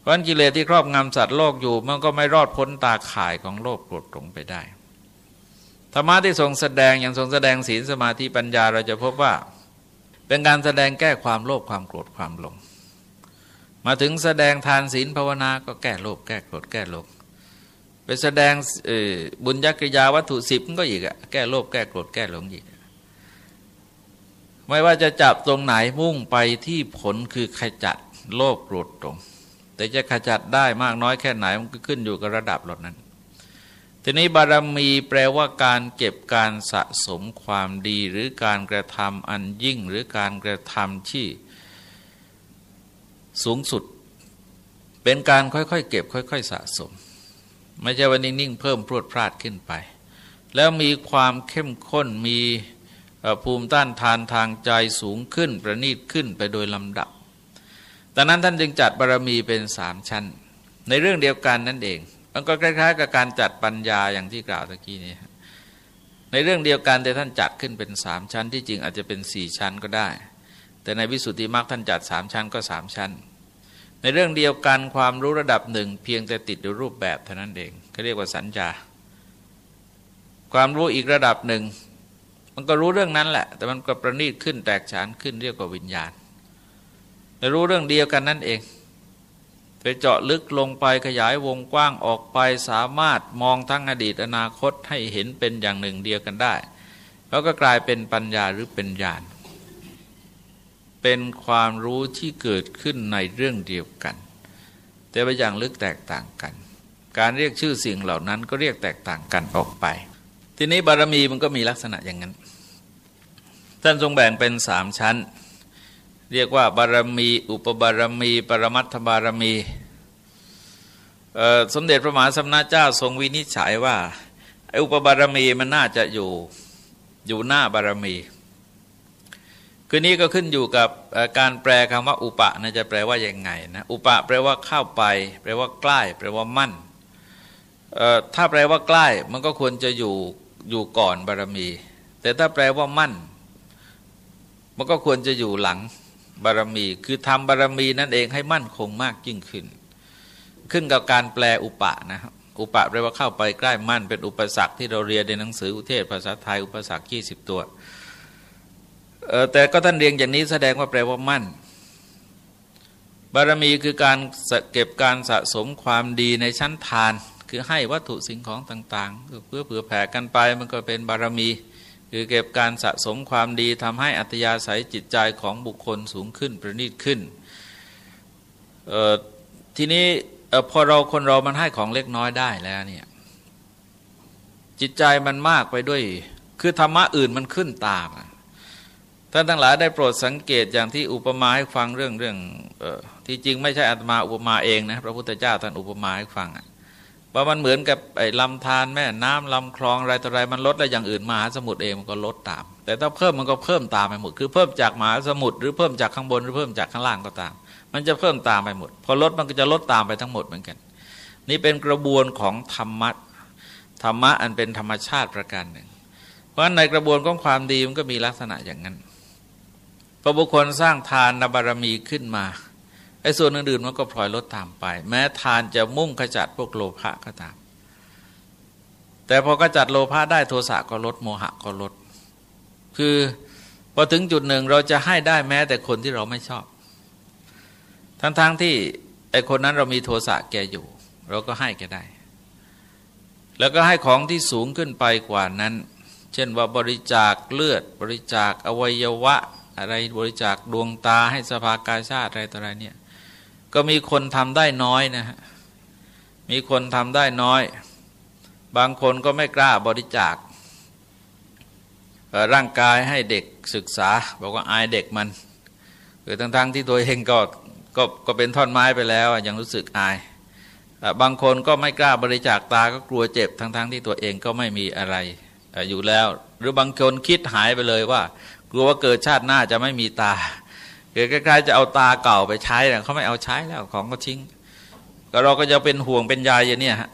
เพราะกิเลสที่ครอบงำสัตว์โลกอยู่มันก็ไม่รอดพ้นตาข่ายของโลกโกรธหลงไปได้ธรรมะที่ทรงแสดงอย่างทรงแสดงศีลสมาธิปัญญาเราจะพบว่า เป็นการแสดงแก้ความโลภความโกรธความหลง มาถึงแสดงทานศีลภาวนาก็แก้โลภแก้โกรธแก้หลง ไปแสดงบุญยักริยาวัตถุสิบก็อีกอะแก้โลภแก้โกรธแก้หลงอีก ไม่ว่าจะจับตรงไหนมุ่งไปที่ผลคือขจัดโลภโกรธตรง แต่จะขจัดได้มากน้อยแค่ไหนมันก็ขึ้นอยู่กับระดับหลดนั้น ทีนี้บารมีแปลว่าการเก็บการสะสมความดีหรือการกระทำอันยิ่งหรือการกระทำที่สูงสุด เป็นการค่อยๆ เก็บค่อย ๆ สะสม ไม่ใช่ว่านิ่งๆเพิ่มพรวดพลาดขึ้นไป แล้วมีความเข้มข้นมีภูมิต้านทานทางใจสูงขึ้นประณีตขึ้นไปโดยลำดับดังนั้นท่านจึงจัดบารมีเป็นสามชั้น ในเรื่องเดียวกันนั่นเอง มันก็คล้าย ๆ กับการจัดปัญญาอย่างที่กล่าวตะกี้นี้ในเรื่องเดียวกันแต่ท่านจัดขึ้นเป็นสามชั้นที่จริงอาจจะเป็นสี่ชั้นก็ได้ แต่ในวิสุทธิมรรคท่านจัดสามชั้นก็สามชั้น ในเรื่องเดียวกันความรู้ระดับหนึ่ง เพียงแต่ติดอยู่รูปแบบเท่านั้นเองเขาเรียกว่าสัญญา ความรู้อีกระดับหนึ่ง มันก็รู้เรื่องนั้นแหละ แต่มันก็ประณีตขึ้นแตกฉานขึ้นเรียกว่าวิญญาณแต่รู้เรื่องเดียวกันนั่นเองไปเจาะลึกลงไปขยายวงกว้างออกไปสามารถมองทั้งอดีตอนาคตให้เห็นเป็นอย่างหนึ่งเดียวกันได้ แล้วก็กลายเป็นปัญญาหรือเป็นญาณ เป็นความรู้ที่เกิดขึ้นในเรื่องเดียวกัน แต่ไปอย่างลึกแตกต่างกัน การเรียกชื่อสิ่งเหล่านั้นก็เรียกแตกต่างกันออกไป ทีนี้บารมีมันก็มีลักษณะอย่างนั้น ท่านทรงแบ่งเป็นสามชั้น เรียกว่าบารมี อุปบารมี ปรมัตถบารมีสมเด็จพระมหาสัมนาเจ้าทรงวินิจฉัยว่าอุปบารมีมันน่าจะอยู่อยู่หน้าบารมี คือนี้ก็ขึ้นอยู่กับการแปลคำว่าอุปะนะจะแปลว่ายังไงนะอุปะแปลว่าเข้าไป แปลว่าใกล้ แปลว่ามั่นถ้าแปลว่าใกล้ มันก็ควรจะอยู่อยู่ก่อนบารมี แต่ถ้าแปลว่ามั่น มันก็ควรจะอยู่หลังบารมี คือทำบารมีนั่นเองให้มั่นคงมากยิ่งขึ้น ขึ้นกับการแปลอุปะนะครับอุปะแปลว่าเข้าไปใกล้มั่นเป็นอุปสรรคที่เราเรียนในหนังสืออุเทศภาษาไทยอุปสรรคยี่สิบตัว แต่ก็ท่านเรียงอย่างนี้แสดงว่าแปลว่ามั่น บารมีคือการเก็บการสะสมความดีในชั้นทาน คือให้วัตถุสิ่งของต่างๆเพื่อเผื่อแผ่กันไปมันก็เป็นบารมี คือเก็บการสะสมความดีทำให้อัตยาศัยจิตใจของบุคคลสูงขึ้นประณีตขึ้นทีนี้พอเราคนเรามันให้ของเล็กน้อยได้แล้วเนี่ยจิตใจมันมากไปด้วย คือธรรมะอื่นมันขึ้นตาม ท่านทั้งหลายได้โปรดสังเกตอย่างที่อุปมาให้ฟังเรื่องเรื่องออที่จริงไม่ใช่อาตมาอุปมาเองนะพระพุทธเจ้าท่านอุปมาให้ฟังว่ามันเหมือนกับไอ้ลำธารแม่น้ำลำคลองอะไรต่ออะไรมันลดแล้วอย่างอื่นมหาสมุทรเองมันก็ลดตาม แต่ถ้าเพิ่มมันก็เพิ่มตามไปหมดคือเพิ่มจากมหาสมุทรหรือเพิ่มจากข้างบนหรือเพิ่มจากข้างล่างก็ตาม มันจะเพิ่มตามไปหมด พอลดมันก็จะลดตามไปทั้งหมดเหมือนกัน นี่เป็นกระบวนของธรรมะธรรมะอันเป็นธรรมชาติประการหนึ่ง เพราะฉะนั้นในกระบวนของความดีมันก็มีลักษณะอย่างนั้น พอบุคคลสร้างทานบารมีขึ้นมาไอ้ส่วนอื่นๆมันก็พลอยลดตามไป แม้ทานจะมุ่งขจัดพวกโลภะก็ตาม แต่พอกจัดโลภะได้โทสะก็ลดโมหะก็ลด คือพอถึงจุดหนึ่งเราจะให้ได้แม้แต่คนที่เราไม่ชอบ ทั้งๆทที่ไอ้คนนั้นเรามีโทสะแกอยู่ เราก็ให้แกได้ แล้วก็ให้ของที่สูงขึ้นไปกว่านั้น เช่นว่าบริจาคเลือดบริจาคอวัยวะ อะไรบริจาคดวงตาให้สภากาชาติอะไรต่ออะไรเนี่ยก็มีคนทำได้น้อยนะฮะมีคนทำได้น้อย บางคนก็ไม่กล้าบริจาคร่างกายให้เด็กศึกษา บอกว่าอายเด็กมันคือทั้งๆทที่ตัวเองก็ก็ก็เป็นท่อนไม้ไปแล้วยังรู้สึกอาย บางคนก็ไม่กล้าบริจาคตาก็กลัวเจ็บทั้งๆทที่ตัวเองก็ไม่มีอะไรอยู่แล้ว หรือบางคนคิดหายไปเลยว่า กลัวว่าเกิดชาติหน้าจะไม่มีตาเกิดใกล้ๆจะเอาตาเก่าไปใช้แต่เขาไม่เอาใช้แล้วของก็ทิ้ง ก็เราก็จะเป็นห่วงเป็นใยอย่างนี้ฮะ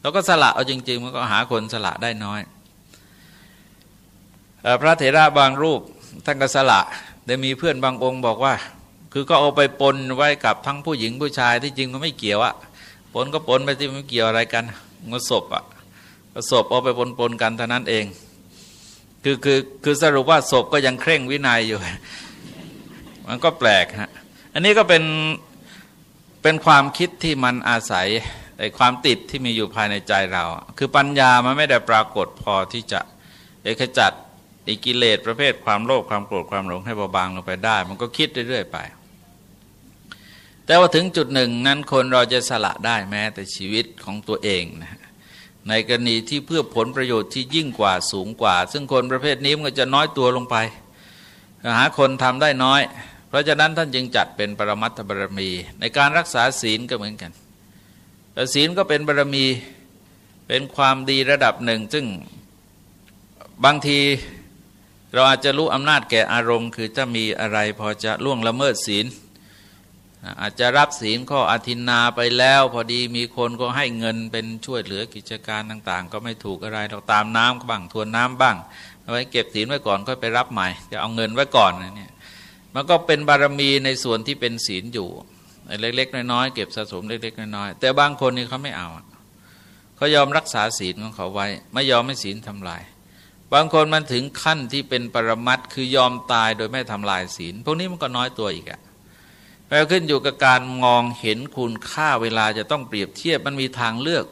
เราก็สละเอาจริง ๆ มันก็หาคนสละได้น้อยพระเถระบางรูปท่านก็สละได้มีเพื่อนบางองค์บอกว่า คือก็เอาไปปนไว้กับทั้งผู้หญิงผู้ชายที่จริงมันไม่เกี่ยวอะปนก็ปนไปที่ไม่เกี่ยวอะไรกันมันศพอะศพเอาไปปนปนกันเท่านั้นเอง คือคือคือสรุปว่าศพก็ยังเคร่งวินัยอยู่ มันก็แปลกฮะอันนี้ก็เป็นเป็นความคิดที่มันอาศัยไอ้ความติดที่มีอยู่ภายในใจเรา คือปัญญามันไม่ได้ปรากฏพอที่จะเอกจัดอิกิเลสประเภทความโลภความโกรธความหลงให้เบาบางลงไปได้ มันก็คิดเรื่อยๆไป แต่ว่าถึงจุดหนึ่งนั้นคนเราจะสละได้แม้แต่ชีวิตของตัวเองนะ ในกรณีที่เพื่อผลประโยชน์ที่ยิ่งกว่าสูงกว่า ซึ่งคนประเภทนี้มันก็จะน้อยตัวลงไป หาคนทำได้น้อย เพราะฉะนั้นท่านจึงจัดเป็นปรมัตถบารมี ในการรักษาศีลก็เหมือนกันแต่ศีลก็เป็นบารมีเป็นความดีระดับหนึ่ง ซึ่งบางทีเราอาจจะรู้อำนาจแก่อารมณ์ คือจะมีอะไรพอจะล่วงละเมิดศีล อาจจะรับศีลข้ออาทินนาไปแล้ว พอดีมีคนก็ให้เงินเป็นช่วยเหลือกิจการต่างๆ ก็ไม่ถูกอะไรเราตามน้ำบ้างทวนน้ำบ้างเอาไว้เก็บศีลไว้ก่อนค่อยไปรับใหม่จะเอาเงินไว้ก่อนเนี่ยมันก็เป็นบารมีในส่วนที่เป็นศีลอยู่เล็กๆน้อยๆเก็บสะสมเล็กๆน้อยๆแต่บางคนนี่เขาไม่เอาเขายอมรักษาศีลของเขาไว้ ไม่ยอมให้ศีลทำลาย บางคนมันถึงขั้นที่เป็นปรมัตคือยอมตายโดยไม่ทำลายศีล พวกนี้มันก็น้อยตัวอีกอะ แล้วขึ้นอยู่กับการมองเห็นคุณค่าเวลาจะต้องเปรียบเทียบมันมีทางเลือก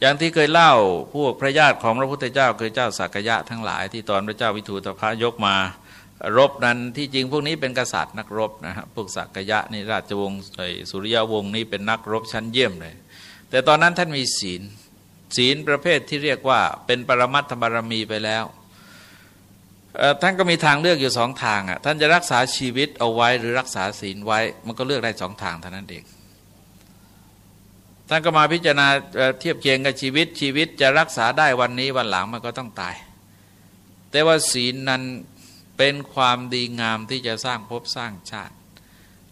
อย่างที่เคยเล่าพวกพระญาติของพระพุทธเจ้าเคยเจ้าสักยะทั้งหลายที่ตอนพระเจ้าวิทูตภะยกมารบนั้นที่จริงพวกนี้เป็นกษัตริย์นักรบนะฮะพวกสักยะนี่ราชวงศ์สุริยวงศ์นี่เป็นนักรบชั้นเยี่ยมเลย แต่ตอนนั้นท่านมีศีล ศีลประเภทที่เรียกว่าเป็นปรมัตถบารมีไปแล้ว ท่านก็มีทางเลือกอยู่สองทางอะท่านจะรักษาชีวิตเอาไว้หรือรักษาศีลไว้ มันก็เลือกได้สองทางเท่านั้นเองท่านก็มาพิจารณาเทียบเคียงกับชีวิตชีวิตจะรักษาได้วันนี้วันหลังมันก็ต้องตาย แต่ว่าศีลนั้นเป็นความดีงามที่จะสร้างภพสร้างชาติ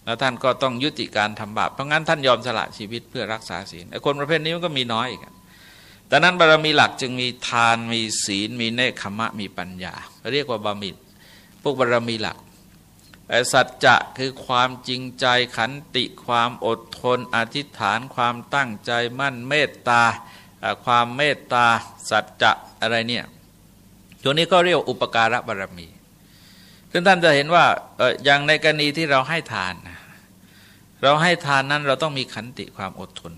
แล้วท่านก็ต้องยุติการทำบาปเพราะงั้นท่านยอมสละชีวิตเพื่อรักษาศีลไอ้คนประเภทนี้มันก็มีน้อยอีกดังนั้นบารมีหลักจึงมีทานมีศีลมีเนคขมะมีปัญญา เรียกว่าบามิพวกบารมีหลักสัจจะคือความจริงใจขันติความอดทนอธิษฐานความตั้งใจมั่นเมตตา ความเมตตา สัจจะอะไรเนี่ยตัวนี้ก็เรียกอุปการะบารมีซึ่งท่านจะเห็นว่าอย่างในกรณีที่เราให้ทาน เราให้ทานนั้นเราต้องมีขันติความอดทน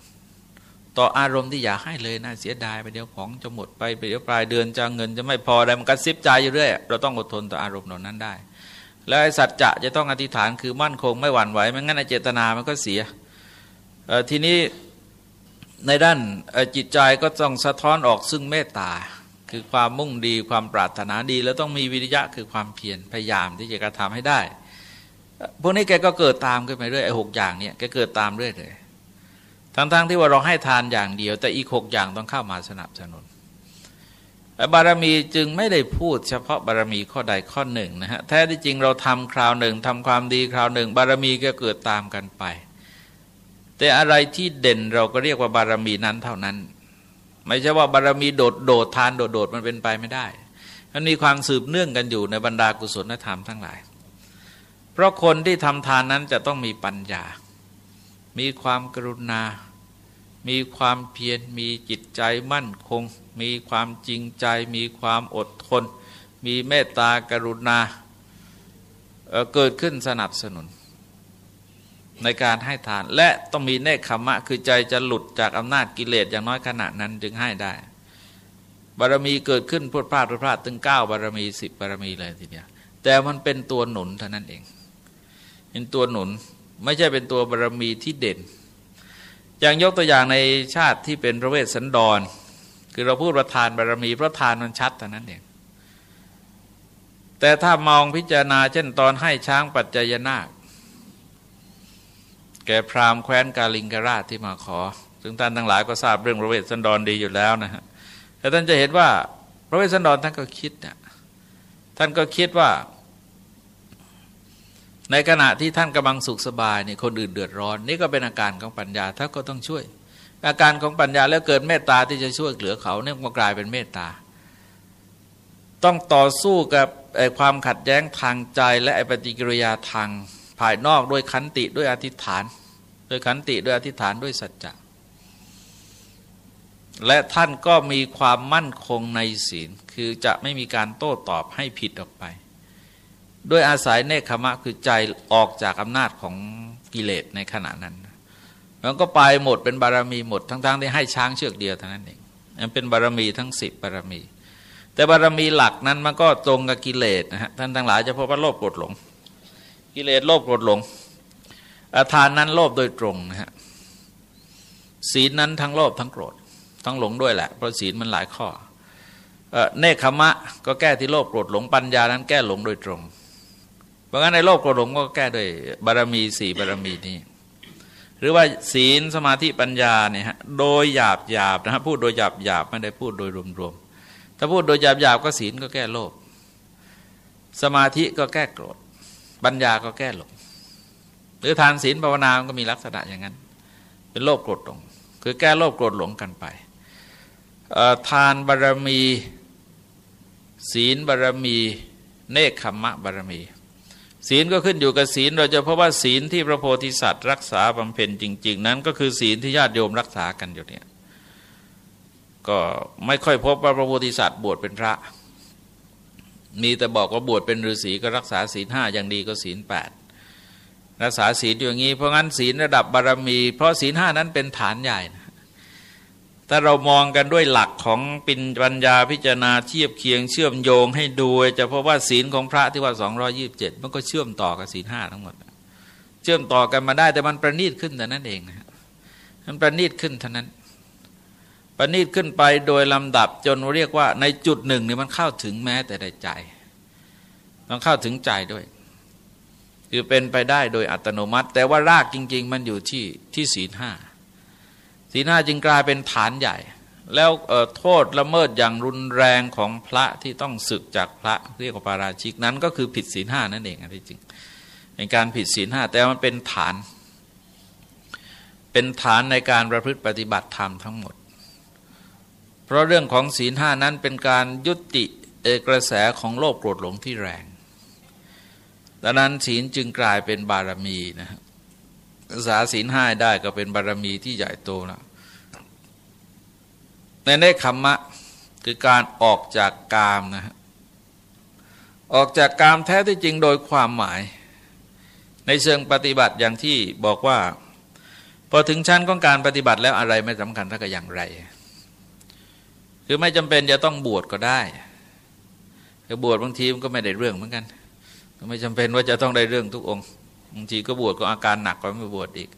ต่ออารมณ์ที่อยากให้เลยนะเสียดายไปเดี๋ยวของจะหมดไปไปเดี๋ยวปลายเดือนจะเงินจะไม่พออะไรมันก็ซิบใจอยู่เรื่อยเราต้องอดทนต่ออารมณ์เหล่านั้นได้ แล้วไอ้สัจจะจะต้องอธิษฐานคือมั่นคงไม่หวั่นไหวไม่งั้นเจตนามันก็เสียทีนี้ในด้านจิตใจก็ต้องสะท้อนออกซึ่งเมตตาคือความมุ่งดีความปรารถนาดี แล้วต้องมีวิริยะคือความเพียรพยายามที่จะกระทำให้ได้ พวกนี้แกก็เกิดตามขึ้นไปเรื่อยไอ้หกอย่างเนี่ยแกเกิดตามเรื่อยเลย ทั้งๆทที่ว่าเราให้ทานอย่างเดียว แต่อีกหกอย่างต้องเข้ามาสนับสนุนบารมีจึงไม่ได้พูดเฉพาะบารมีข้อใดข้อหนึ่งนะฮะแท้ที่จริงเราทำคราวหนึ่งทำความดีคราวหนึ่ง บารมีก็เกิดตามกันไป แต่อะไรที่เด่นเราก็เรียกว่าบารมีนั้นเท่านั้น ไม่ใช่ว่าบารมีโดดโดดทานโดดโดดมันเป็นไปไม่ได้มันมีความสืบเนื่องกันอยู่ในบรรดากุศลธรรมทั้งหลาย เพราะคนที่ทำทานนั้นจะต้องมีปัญญา มีความกรุณา มีความเพียร มีจิตใจมั่นคง มีความจริงใจ มีความอดทน มีเมตตากรุณาเเกิดขึ้นสนับสนุน ในการให้ทาน และต้องมีเนคขมะ คือใจจะหลุดจากอำนาจกิเลสอย่างน้อยขณะนั้นจึงให้ได้ บารมีเกิดขึ้นพุทธพลาดพุทธพลาดถึงเก้าบารมีสิบบารมีเลยทีเดียวแต่มันเป็นตัวหนุนเท่านั้นเอง เป็นตัวหนุน ไม่ใช่เป็นตัวบารมีที่เด่น อย่างยกตัวอย่างในชาติที่เป็นพระเวสสันดร คือเราพูดประทานบารมีพระทานมันชัดเท่นั้นเองแต่ถ้ามองพิจารณาเช่นตอนให้ช้างปัจจยนาคแก่พราหมณ์แคว้นกาลิงกราชที่มาขอ ซึ่งท่านทั้งหลายก็ทราบเรื่องพระเวสสันดรดีอยู่แล้วนะฮะแต่ท่านจะเห็นว่าพระเวสสันดรท่านก็คิดนี่ยท่านก็คิดว่า ในขณะที่ท่านกำลังสุขสบายนี่คนอื่นเดือดร้อน นี่ก็เป็นอาการของปัญญาท่านก็ต้องช่วย อาการของปัญญาแล้วเกิดเมตตาที่จะช่วยเหลือเขาเนี่ยมันกลายเป็นเมตตา ต้องต่อสู้กับความขัดแย้งทางใจและปฏิกิริยาทางภายนอกด้วยขันติด้วยอธิษฐานด้วยขันติด้วยอธิษฐานด้วยสัจจะและท่านก็มีความมั่นคงในศีล คือจะไม่มีการโต้ตอบให้ผิดออกไป ด้วยอาศัยเนคขมะคือใจออกจากอำนาจของกิเลสในขณะนั้น มันก็ไปหมดเป็นบารมีหมดทั้งๆทที่ให้ช้างเชือกเดียวเท่านั้นเองมันเป็นบารมีทั้งสิบบารมี แต่บารมีหลักนั้นมันก็ตรงกับกิเลสนะฮะท่านทั้งหลายจะพบว่าโลภโกรธหลง กิเลสโลภโกรธหลงอาทานนั้นโลภโดยตรงนะฮะศีลนั้นทั้งโลภทั้งโกรธทั้งหลงด้วยแหละเพราะศีลมันหลายข้อเนคขมะก็แก้ที่โลภโกรธหลงปัญญานั้นแก้หลงโดยตรง เพราะงั้นในโลภโกรธหลงก็แก้ด้วยบารมีสี่บารมีนี้ หรือว่าศีลสมาธิปัญญาเนี่ยฮะโดยหยาบหยาบนะฮะพูดโดยหยาบหยาบไม่ได้พูดโดยรวมๆถ้าพูดโดยหยาบหยาบก็ศีลก็แก้โลภสมาธิก็แก้โกรธ ปัญญาก็แก้หลงหรือทานศีลภาวนาก็มีลักษณะอย่างนั้น เป็นโลภโกรธหลงคือแก้โลภโกรธหลงกันไปทานบารรมี ศีลบารรมี เนคขมมะบารรมี ศีลก็ขึ้นอยู่กับศีลเราจะพบว่าศีลที่พระโพธิสัตว์รักษาบำเพ็ญจริง ๆ นั้น ก็คือศีลที่ญาติโยมรักษากันอยู่เนี่ยก็ไม่ค่อยพบว่าพระโพธิสัตว์บวชเป็นพระ มีแต่บอกว่าบวชเป็นฤาษีก็รักษาศีลห้าอย่างดีก็ศีลแปดรักษาศีลอย่างนี้เพราะงั้นศีลระดับบารมี เพราะศีลห้านั้นเป็นฐานใหญ่นะ ถ้าเรามองกันด้วยหลักของปิญปัญญาพิจารณาเทียบเคียงเชื่อมโยงให้ดูจะพราะว่าศีลของพระที่ว่าสองยี่บเจ็ดมันก็เชื่อมต่อกับศีลห้าทั้งหมด เชื่อมต่อกันมาได้แต่มันประณีตขึ้นแต่นั้นเองนะมันประณีตขึ้นเท่านั้น ประณีตขึ้นไปโดยลำดับจนเรียกว่าในจุดหนึ่งเนี่ยมันเข้าถึงแม้แต่ในใจต้องเข้าถึงใจด้วย คือเป็นไปได้โดยอัตโนมัติ แต่ว่ารากจริง ๆ มันอยู่ที่ที่ศีลห้า ศีลห้าจึงกลายเป็นฐานใหญ่ แล้วโทษละเมิดอย่างรุนแรงของพระที่ต้องศึกจากพระเรียกว่าปาราชิกนั้นก็คือผิดศีลห้านั่นเองที่จริงเป็นการผิดศีลห้าแต่มันเป็นฐาน เป็นฐานในการประพฤติปฏิบัติธรรมทั้งหมด เพราะเรื่องของศีลห้านั้นเป็นการยุติเอกระแสของโลภโกรธหลงที่แรงดังนั้นศีลจึงกลายเป็นบารมีนะค รักษาศีลห้าได้ก็เป็นบารมีที่ใหญ่โตแล้วในในคำมะคือการออกจากกามนะฮะออกจากกามแท้ที่จริงโดยความหมาย ในเชิงปฏิบัติอย่างที่บอกว่า พอถึงชั้นของการปฏิบัติแล้วอะไรไม่สำคัญเท่ากับอย่างไร คือไม่จำเป็นจะต้องบวชก็ได้คือบวชบางทีมันก็ไม่ได้เรื่องเหมือนกันไม่จำเป็นว่าจะต้องได้เรื่องทุกองค์ บางทีก็บวชก็อาการหนักกว่าไม่บวชอีก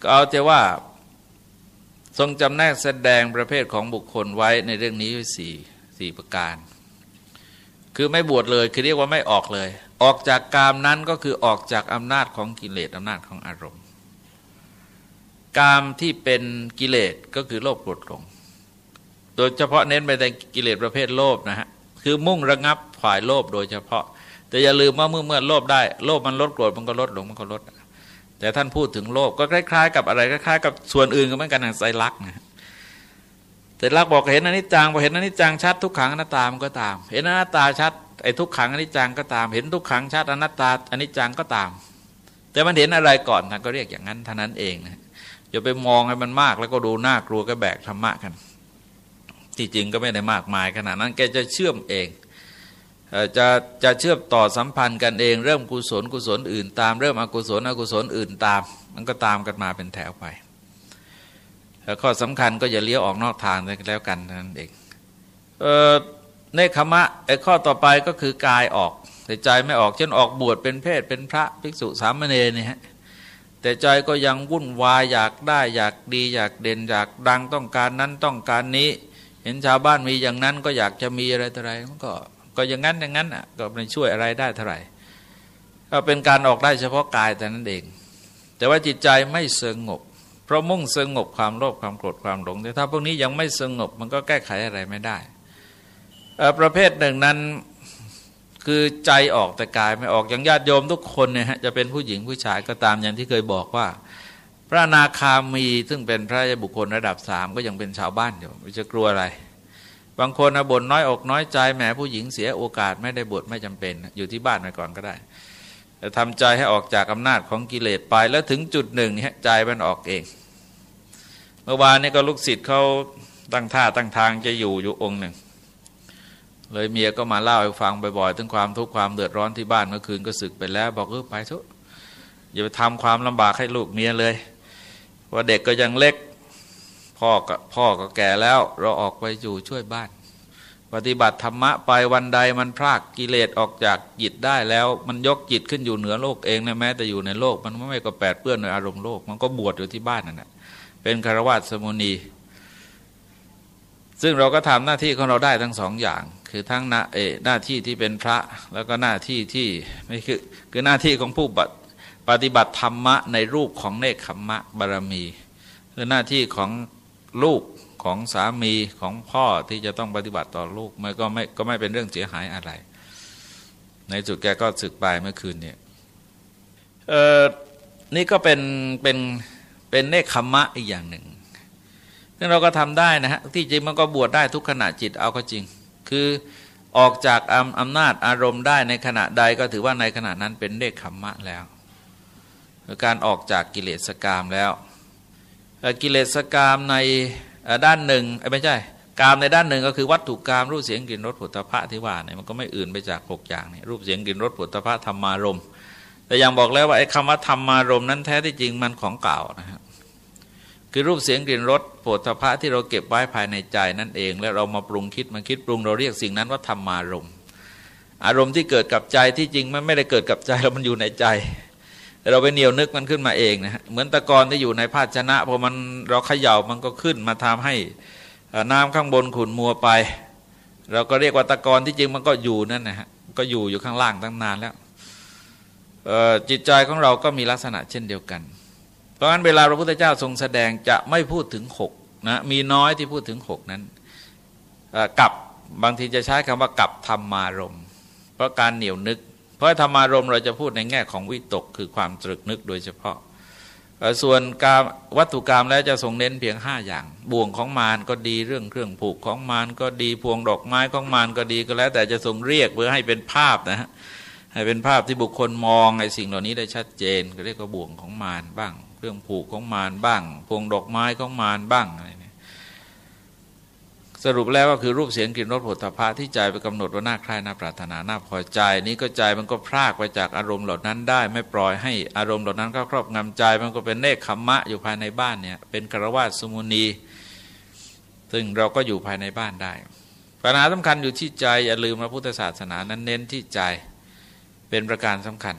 ก็เอาแต่ว่า ทรงจำแนกแสดงประเภทของบุคคลไว้ในเรื่องนี้สี่สี่ประการ คือไม่บวชเลยคือเรียกว่าไม่ออกเลย ออกจากกามนั้นก็คือออกจากอำนาจของกิเลสอำนาจของอารมณ์ กามที่เป็นกิเลสก็คือโลภโกรธหลงโดยเฉพาะเน้นไปในกิเลสประเภทโลภนะฮะคือมุ่งระงับฝ่ายโลภโดยเฉพาะ แต่อย่าลืมว่าเมื่อเมื่อโลภได้โลภมันลดโกรธมันก็ลดลงมันก็ลด แต่ท่านพูดถึงโลภก็คล้าย ๆ กับอะไรคล้ายๆกับส่วนอื่นก็เหมือนกันอย่างไซรักนะแต่รักบอกเห็นอนิจจังพอเห็นอนิจจังชัดทุกขังอนัตตามันก็ตาม เห็นอนัตตาชัดไอ้ทุกขังอนิจจังก็ตาม เห็นทุกขังชัดอนัตตาอนิจจังก็ตาม แต่มันเห็นอะไรก่อนท่านก็เรียกอย่างนั้นเท่านั้นเองนะอย่าไปมองให้มันมากแล้วก็ดูน่ากลัวก็แบกธรรมะกันที่จริงก็ไม่ได้มากมายขนาดนั้นแกจะเชื่อมเอง จะจะเชื่อมต่อสัมพันธ์กันเอง เริ่มกุศลกุศลอื่นตาม เริ่มอกุศลอกุศลอื่นตาม มันก็ตามกันมาเป็นแถวไปข้อสำคัญก็อย่าเลี้ยวออกนอกทางแล้วกันนั่นเองเออในคมะไอ้ข้อต่อไปก็คือกายออก แต่ใจไม่ออกเช่นออกบวชเป็นเพศเป็นพระภิกษุสามเณรเนี่ฮะแต่ใจก็ยังวุ่นวายอยากได้อยากดีอยากเด่นอยากดังต้องการนั้นต้องการนี้ เห็นชาวบ้านมีอย่างนั้นก็อยากจะมีอะไรต่ออะไรมันก็ ก็อย่างนั้นอย่างนั้นอะก็ไม่ช่วยอะไรได้เท่าไหร่ก็เป็นการออกได้เฉพาะกายแต่นั้นเอง แต่ว่าจิตใจไม่สงบ เพราะมุ่งสงบความโลภความโกรธความหลงแต่ถ้าพวกนี้ยังไม่สงบมันก็แก้ไขอะไรไม่ได้ประเภทหนึ่งนั้นคือใจออกแต่กายไม่ออกอย่างญาติโยมทุกคนเนี่ยฮะจะเป็นผู้หญิงผู้ชายก็ตามอย่างที่เคยบอกว่า พระนาคามีซึ่งเป็นพระบุคคลระดับสามก็ยังเป็นชาวบ้านอยู่จะกลัวอะไร บางคนนะบ่นน้อยอกน้อยใจแหมผู้หญิงเสียโอกาสไม่ได้บวชไม่จำเป็น อยู่ที่บ้านไปก่อนก็ได้แต่ทำใจให้ออกจากอำนาจของกิเลสไปแล้วถึงจุดหนึ่งใจมันออกเอง เมื่อวานนี้ก็ลูกศิษย์เขาตั้งท่าตั้งทางจะอยู่อยู่องค์หนึ่ง เลยเมียก็มาเล่าให้ฟังบ่อยๆถึงความทุกข์ความเดือดร้อนที่บ้านเมื่อคืนก็สึกไปแล้ว บอกเออไปทุกอย่าไปทำความลำบากให้ลูกเมียเลยว่าเด็กก็ยังเล็ก พ่อก็พ่อก็แก่แล้ว เราออกไปอยู่ช่วยบ้าน ปฏิบัติธรรมะไปวันใดมันพรากกิเลสออกจากจิตได้แล้ว มันยกจิตขึ้นอยู่เหนือโลกเองนะแม้แต่อยู่ในโลก มันไม่ก็แปดเปื้อนในอารมณ์โลก มันก็บวชอยู่ที่บ้านนั่นแหละเป็นคารวะสมุนี ซึ่งเราก็ทำหน้าที่ของเราได้ทั้งสองอย่างคือทั้งหน้าเอหน้าที่ที่เป็นพระแล้วก็หน้าที่ที่ไม่คือคือหน้าที่ของผู้ปฏิบัติธรรมะในรูปของเนคขมมะบารมี คือหน้าที่ของ ลูกของสามีของพ่อที่จะต้องปฏิบัติต่อลูกมันก็ไม่ก็ไม่เป็นเรื่องเสียหายอะไร ในจุดแกก็สึกไปเมื่อคืนเนี่ยเออนี่ก็เป็นเป็นเป็นเนคขมมะอีกอย่างหนึ่งซึ่งเราก็ทำได้นะฮะที่จริงมันก็บวชได้ทุกขณะจิตเอาก็จริง คือออกจากอำนาจอารมณ์ได้ในขณะใดก็ถือว่าในขณะนั้นเป็นเนคขมมะแล้ว การออกจากกิเลสกามแล้ว กิเลสกามในด้านหนึ่งไม่ใช่กามในด้านหนึ่งก็คือวัตถุกามรูปเสียงกลิ่นรสผลิตภัณฑ์ที่ว่าเนี่ยมันก็ไม่อื่นไปจากหกอย่างนี่รูปเสียงกลิ่นรสผลิตภัณฑ์ธรรมารมแต่ยังบอกแล้วว่าไอ้คำว่าธรรมารมนั้นแท้ที่จริงมันของเก่านะครับคือรูปเสียงกลิ่นรสโผฏฐะที่เราเก็บไว้ภายในใจนั่นเอง แล้วเรามาปรุงคิดมาคิดปรุงเราเรียกสิ่งนั้นว่าธรรมารมอารมณ์ที่เกิดกับใจที่จริงมันไม่ได้เกิดกับใจแล้วมันอยู่ในใจ เราไปเหนียวนึกมันขึ้นมาเองนะฮะเหมือนตะกอนที่อยู่ในภาชนะพอมันเราเขย่ามันก็ขึ้นมาทำให้น้ำข้างบนขุ่นมัวไป เราก็เรียกว่าตะกอนที่จริงมันก็อยู่นั่นนะฮะก็อยู่อยู่ข้างล่างตั้งนานแล้วจิตใจของเราก็มีลักษณะเช่นเดียวกัน เพราะฉะนั้นเวลาพระพุทธเจ้าทรงแสดงจะไม่พูดถึงหกนะมีน้อยที่พูดถึงหกนั้นกับบางทีจะใช้คำว่ากับธรรมารมเพราะการเหนียวนึก ราะธรรมารมเราจะพูดในแง่ของวิตกคือความตรึกนึกโดยเฉพาะ ส่วนการวัตถุกรรมแล้วจะทรงเน้นเพียงห้าอย่าง บ่วงของมารก็ดีเรื่องเครื่องผูกของมารก็ดีพวงดอกไม้ของมารก็ดีก็แล้ว แต่จะทรงเรียกเพื่อให้เป็นภาพนะฮะให้เป็นภาพที่บุคคลมองไอ้สิ่งเหล่านี้ได้ชัดเจน ก็เรียกว่าบ่วงของมารบ้าง เครื่องผูกของมารบ้าง พวงดอกไม้ของมารบ้างอะไร สรุปแล้วก็คือรูปเสียงกลิ่นรสผลิตภัณฑ์ที่ใจไปกำหนดว่าน่าใคร่น่าปรารถนาน่าพอใจ นี้ก็ใจมันก็พรากไปจากอารมณ์เหล่านั้นได้ ไม่ปล่อยให้อารมณ์เหล่านั้นก็ครอบงำใจ มันก็เป็นเนคขมมะอยู่ภายในบ้านเนี่ยเป็นกระวาสมุนี ซึ่งเราก็อยู่ภายในบ้านได้ปัญหาสำคัญอยู่ที่ใจอย่าลืมพระพุทธศาสนานั้นเน้นที่ใจเป็นประการสำคัญ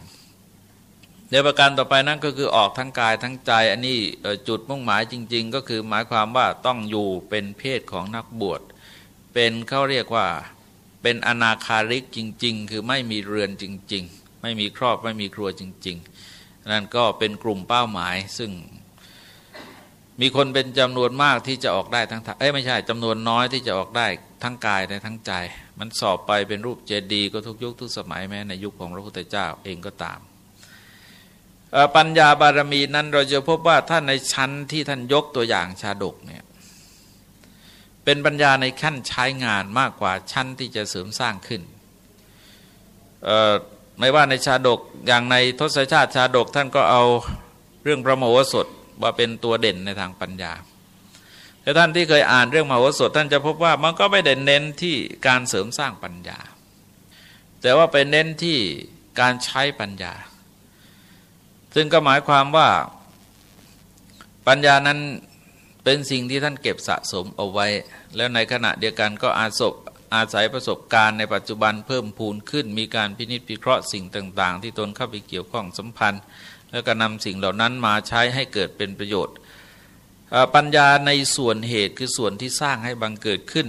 ในประการต่อไปนั้นก็คือออกทั้งกายทั้งใจ อันนี้จุดมุ่งหมายจริง ๆ ก็คือหมายความว่าต้องอยู่เป็นเพศของนักบวช เป็นเขาเรียกว่าเป็นอนาคาริกจริง ๆ คือไม่มีเรือนจริง ๆ ไม่มีครอบไม่มีครัวจริง ๆ นั่นก็เป็นกลุ่มเป้าหมายซึ่งมีคนเป็นจำนวนมากที่จะออกได้ทั้งเอ้ยไม่ใช่จำนวนน้อยที่จะออกได้ทั้งกายและทั้งใจ มันสอบไปเป็นรูปเจดีย์ก็ทุกยุคทุกสมัยแม้ในยุคของพระพุทธเจ้าเองก็ตาม ปัญญาบารมีนั้นเราจะพบว่าท่านในชั้นที่ท่านยกตัวอย่างชาดกเนี่ยเป็นปัญญาในขั้นใช้งานมากกว่าชั้นที่จะเสริมสร้างขึ้นไม่ว่าในชาดกอย่างในทศชาติชาดกท่านก็เอาเรื่องพระโมโหสถว่าเป็นตัวเด่นในทางปัญญาแต่ท่านที่เคยอ่านเรื่องมโหสถท่านจะพบว่ามันก็ไม่เด่นเน้นที่การเสริมสร้างปัญญา แต่ว่าไปเน้นที่การใช้ปัญญา ซึ่งก็หมายความว่าปัญญานั้นเป็นสิ่งที่ท่านเก็บสะสมเอาไว้ แล้วในขณะเดียวกันก็อาศบอาศัยประสบการณ์ในปัจจุบันเพิ่มพูนขึ้น มีการพินิจพิเคราะห์สิ่งต่าง ๆ ที่ตนเข้าไปเกี่ยวข้องสัมพันธ์ แล้วก็นำสิ่งเหล่านั้นมาใช้ให้เกิดเป็นประโยชน์ปัญญาในส่วนเหตุคือส่วนที่สร้างให้บังเกิดขึ้น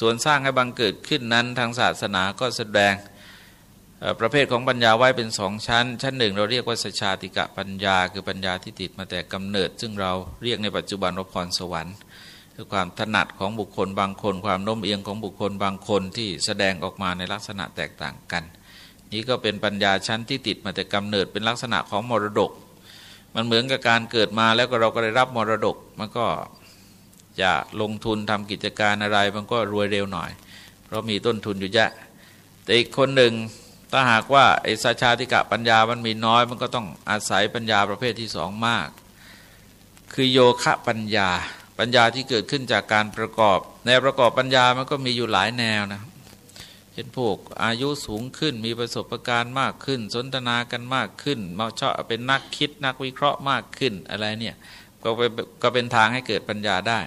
ส่วนสร้างให้บังเกิดขึ้นนั้นทางศาสนาก็แสดง ประเภทของปัญญาไว้เป็นสองชั้น ชั้นหนึ่งเราเรียกว่าสชาติกะปัญญา คือปัญญาที่ติดมาแต่กำเนิด ซึ่งเราเรียกในปัจจุบันว่าพรสวรรค์คือความถนัดของบุคคลบางคน ความโน้มเอียงของบุคคลบางคนที่แสดงออกมาในลักษณะแตกต่างกัน นี้ก็เป็นปัญญาชั้นที่ติดมาแต่กำเนิดเป็นลักษณะของมรดก มันเหมือนกับการเกิดมาแล้วก็เราก็ได้รับมรดกมันก็จะลงทุนทำกิจการอะไรมันก็รวยเร็วหน่อย เพราะมีต้นทุนอยู่เยอะแต่อีกคนหนึ่ง ถ้าหากว่าไอ้สัชาติกะปัญญามันมีน้อย มันก็ต้องอาศัยปัญญาประเภทที่สองมาก คือโยคะปัญญา ปัญญาที่เกิดขึ้นจากการประกอบแนประกอบปัญญามันก็มีอยู่หลายแนวนะเช่นพวกอายุสูงขึ้นมีประสบการณ์มากขึ้น สนทนากันมากขึ้นมาชอบเป็นนักคิดนักวิเคราะห์มากขึ้นอะไรเนี่ยก็เป็นก็เป็นทางให้เกิดปัญญาได้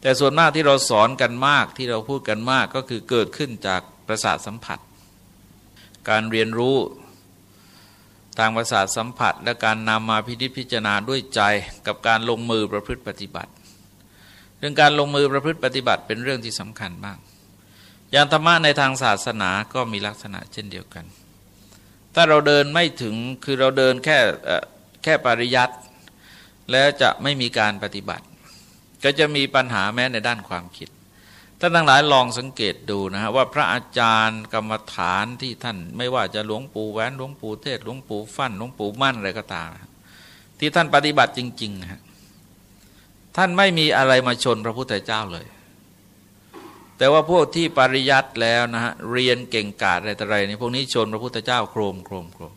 แต่ส่วนมากที่เราสอนกันมากที่เราพูดกันมากก็คือเกิดขึ้นจากประสาทสัมผัส การเรียนรู้ทางประสาทสัมผัส และการนำมาพิจิตพิจารณาด้วยใจกับการลงมือประพฤติปฏิบัติ เรื่องการลงมือประพฤติปฏิบัติเป็นเรื่องที่สำคัญมาก อย่างธรรมะในทางศาสนาก็มีลักษณะเช่นเดียวกัน ถ้าเราเดินไม่ถึงคือเราเดินแค่แค่ปริยัติแล้วจะไม่มีการปฏิบัติ ก็จะมีปัญหาแม้ในด้านความคิด ท่านทั้งหลายลองสังเกตดูนะฮะว่าพระอาจารย์กรรมฐานที่ท่านไม่ว่าจะหลวงปู่แหวนหลวงปู่เทศหลวงปู่ฟั่นหลวงปู่มั่นอะไรก็ตามที่ท่านปฏิบัติจริงๆฮะท่านไม่มีอะไรมาชนพระพุทธเจ้าเลย แต่ว่าพวกที่ปริยัติแล้วนะฮะเรียนเก่งกาจอะไรต่ออะไรนี่พวกนี้ชนพระพุทธเจ้าโครมโครมโครม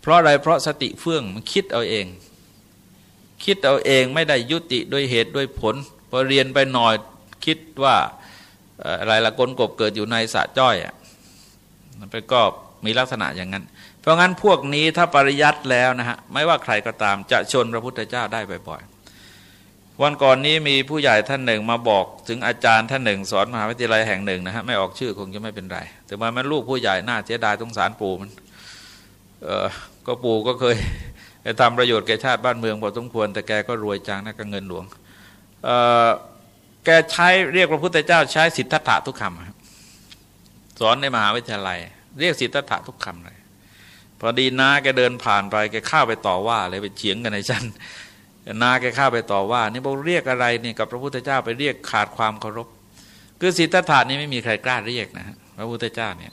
เพราะอะไรเพราะสติเฟื่องมันคิดเอาเอง คิดเอาเองไม่ได้ยุติด้วยเหตุด้วยผลพอเรียนไปหน่อย คิดว่าอะไรละกลกบเกิดอยู่ในสะจ้อยอะมันไปก็มีลักษณะอย่างนั้น เพราะงั้นพวกนี้ถ้าปริยัติแล้วนะฮะไม่ว่าใครก็ตามจะชนพระพุทธเจ้าได้บ่อยๆวันก่อนนี้มีผู้ใหญ่ท่านหนึ่งมาบอกถึงอาจารย์ท่านหนึ่ง สอนมหาวิทยาลัยแห่งหนึ่งนะฮะไม่ออกชื่อคงจะไม่เป็นไร แต่มามันลูกผู้ใหญ่หน่าเสียดายสงสารปู่มันเออก็ปู่ก็เคยทำประโยชน์แก่ชาติบ้านเมืองพอสมควรแต่แกก็รวยจังนะกับเงินหลวงเออ แกใช้เรียกพระพุทธเจ้าใช้สิทธัตถะทุกคำสอนในมหาวิทยาลัย เรียกสิทธัตถะทุกคำเลยพอดีนาแกเดินผ่านไปแกเข้าไปต่อว่าเลยไปเฉียงกันในชั้นนาแกเข้าไปต่อว่านี่บอกเรียกอะไรนี่กับพระพุทธเจ้าไปเรียกขาดความเคารพ คือสิทธัตถะนี่ไม่มีใครกล้าเรียกนะพระพุทธเจ้าเนี่ย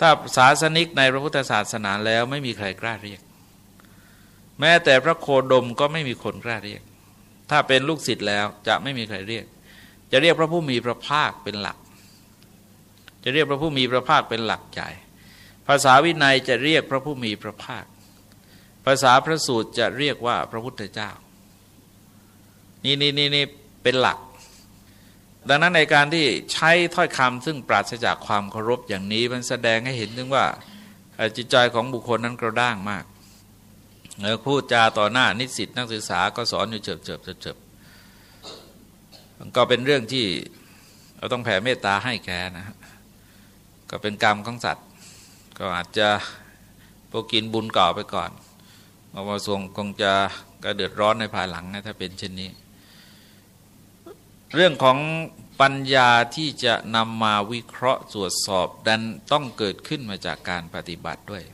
ถ้าศาสนิกในพระพุทธศาสนาแล้วไม่มีใครกล้าเรียก แม้แต่พระโคดมก็ไม่มีคนกล้าเรียก ถ้าเป็นลูกศิษย์แล้วจะไม่มีใครเรียก จะเรียกพระผู้มีพระภาคเป็นหลัก จะเรียกพระผู้มีพระภาคเป็นหลักใจภาษาวินัยจะเรียกพระผู้มีพระภาค ภาษาพระสูตรจะเรียกว่าพระพุทธเจ้า นี่นี่นี่นี่เป็นหลัก ดังนั้นในการที่ใช้ถ้อยคำซึ่งปราศจากความเคารพอย่างนี้มันแสดงให้เห็นถึงว่าจิตใจของบุคคลนั้นกระด้างมากแล้วพูดจาต่อหน้านิสิตนักศึกษาก็สอนอยู่เจิบเจิบเจิบ ก็เป็นเรื่องที่เราต้องแผ่เมตตาให้แกนะก็เป็นกรรมของสัตว์ ก็อาจจะพวกกินบุญเก่าไปก่อนมาว่าทรงคงจะก็เดือดร้อนในภายหลังนะถ้าเป็นเช่นนี้ เรื่องของปัญญาที่จะนำมาวิเคราะห์ตรวจสอบดันต้องเกิดขึ้นมาจากการปฏิบัติด้วย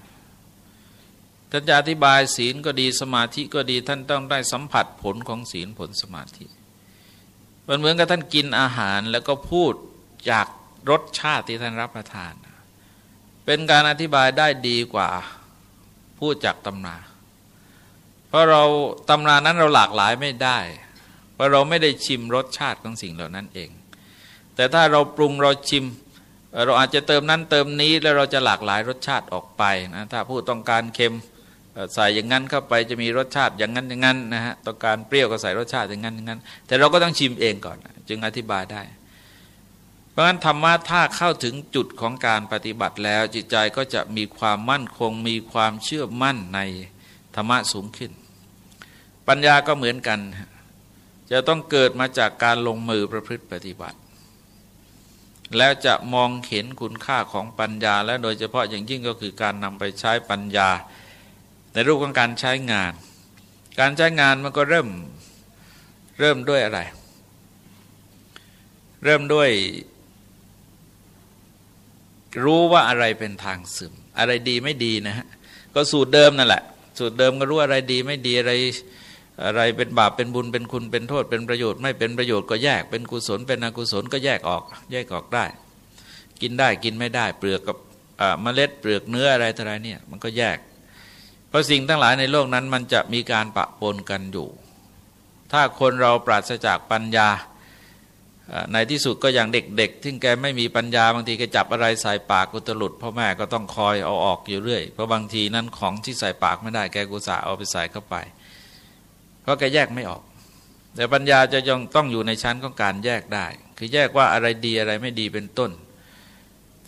ท่านจะอธิบายศีลก็ดีสมาธิก็ดีท่านต้องได้สัมผัสผลของศีลผลสมาธิ มันเหมือนกับท่านกินอาหารแล้วก็พูดจากรสชาติที่ท่านรับประทาน เป็นการอธิบายได้ดีกว่าพูดจากตำนาเพราะเราตำนานั้นเราหลากหลายไม่ได้ เพราะเราไม่ได้ชิมรสชาติของสิ่งเหล่านั้นเอง แต่ถ้าเราปรุงเราชิม เราอาจจะเติมนั้นเติมนี้แล้วเราจะหลากหลายรสชาติออกไปนะถ้าผู้ต้องการเค็ม ใส่อย่างนั้นเข้าไปจะมีรสชาติอย่างนั้นอย่างนั้นนะฮะต้องการเปรี้ยวก็ใส่รสชาติอย่างนั้นอย่างนั้น แต่เราก็ต้องชิมเองก่อน จึงอธิบายได้ เพราะฉะนั้นธรรมะถ้าเข้าถึงจุดของการปฏิบัติแล้วจิตใจก็จะมีความมั่นคง มีความเชื่อมั่นในธรรมะสูงขึ้น ปัญญาก็เหมือนกัน จะต้องเกิดมาจากการลงมือประพฤติปฏิบัติ แล้วจะมองเห็นคุณค่าของปัญญา และโดยเฉพาะอย่างยิ่งก็คือการนำไปใช้ปัญญา ในรูปของการใช้งาน การใช้งานมันก็เริ่มเริ่มด้วยอะไร เริ่มด้วย รู้ว่าอะไรเป็นทางซึม อะไรดีไม่ดีนะฮะก็สูตรเดิมนั่นแหละ สูตรเดิมก็รู้อะไรดีไม่ดีอะไรอะไรเป็นบาปเป็นบุญเป็นคุณเป็นโทษเป็นประโยชน์ไม่เป็นประโยชน์ก็แยกเป็นกุศลเป็นอกุศลก็แยกออก แยกออกได้ กินได้กินไม่ได้ เปลือกกับเมล็ดเปลือกเนื้ออะไรอะไรเนี่ยมันก็แยก ราะสิ่งทั้งหลายในโลกนั้นมันจะมีการปะปนกันอยู่ ถ้าคนเราปราศจากปัญญา ในที่สุดก็อย่างเด็กๆ ที่แกไม่มีปัญญาบางทีแกจับอะไรใส่ปากก็จะหลุดพ่อแม่ก็ต้องคอยเอาออกอยู่เรื่อย เพราะบางทีนั้นของที่ใส่ปากไม่ได้แกกุศลเอาไปใส่เข้าไป เพราะแกแยกไม่ออก แต่ปัญญาจะยังต้องอยู่ในชั้นของการแยกได้ คือแยกว่าอะไรดีอะไรไม่ดีเป็นต้น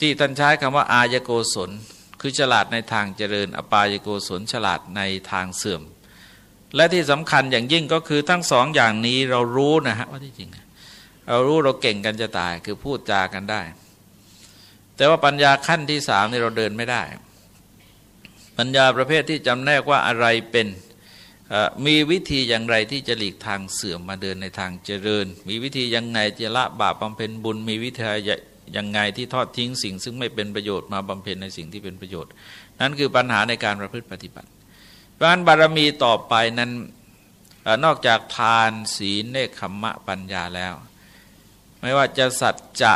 ที่ท่านใช้คำว่าอายโกศล คือฉลาดในทางเจริญ อปายโกศลฉลาดในทางเสื่อม และที่สำคัญอย่างยิ่งก็คือทั้งสองอย่างนี้เรารู้นะฮะว่าที่จริง เรารู้เราเก่งกันจะตายคือพูดจากันได้ แต่ว่าปัญญาขั้นที่สามนี่เราเดินไม่ได้ ปัญญาประเภทที่จำแนกว่าอะไรเป็นมีวิธีอย่างไรที่จะหลีกทางเสื่อมมาเดินในทางเจริญ มีวิธียังไงจะละบาปบำเพ็ญบุญ มีวิธี ยังไงที่ทอดทิ้งสิ่งซึ่งไม่เป็นประโยชน์มาบำเพ็ญในสิ่งที่เป็นประโยชน์ นั่นคือปัญหาในการประพฤติปฏิบัติการบารมีต่อไปนั้นนอกจากทานศีลเนคขมมะปัญญาแล้ว ไม่ว่าจะสัจจะ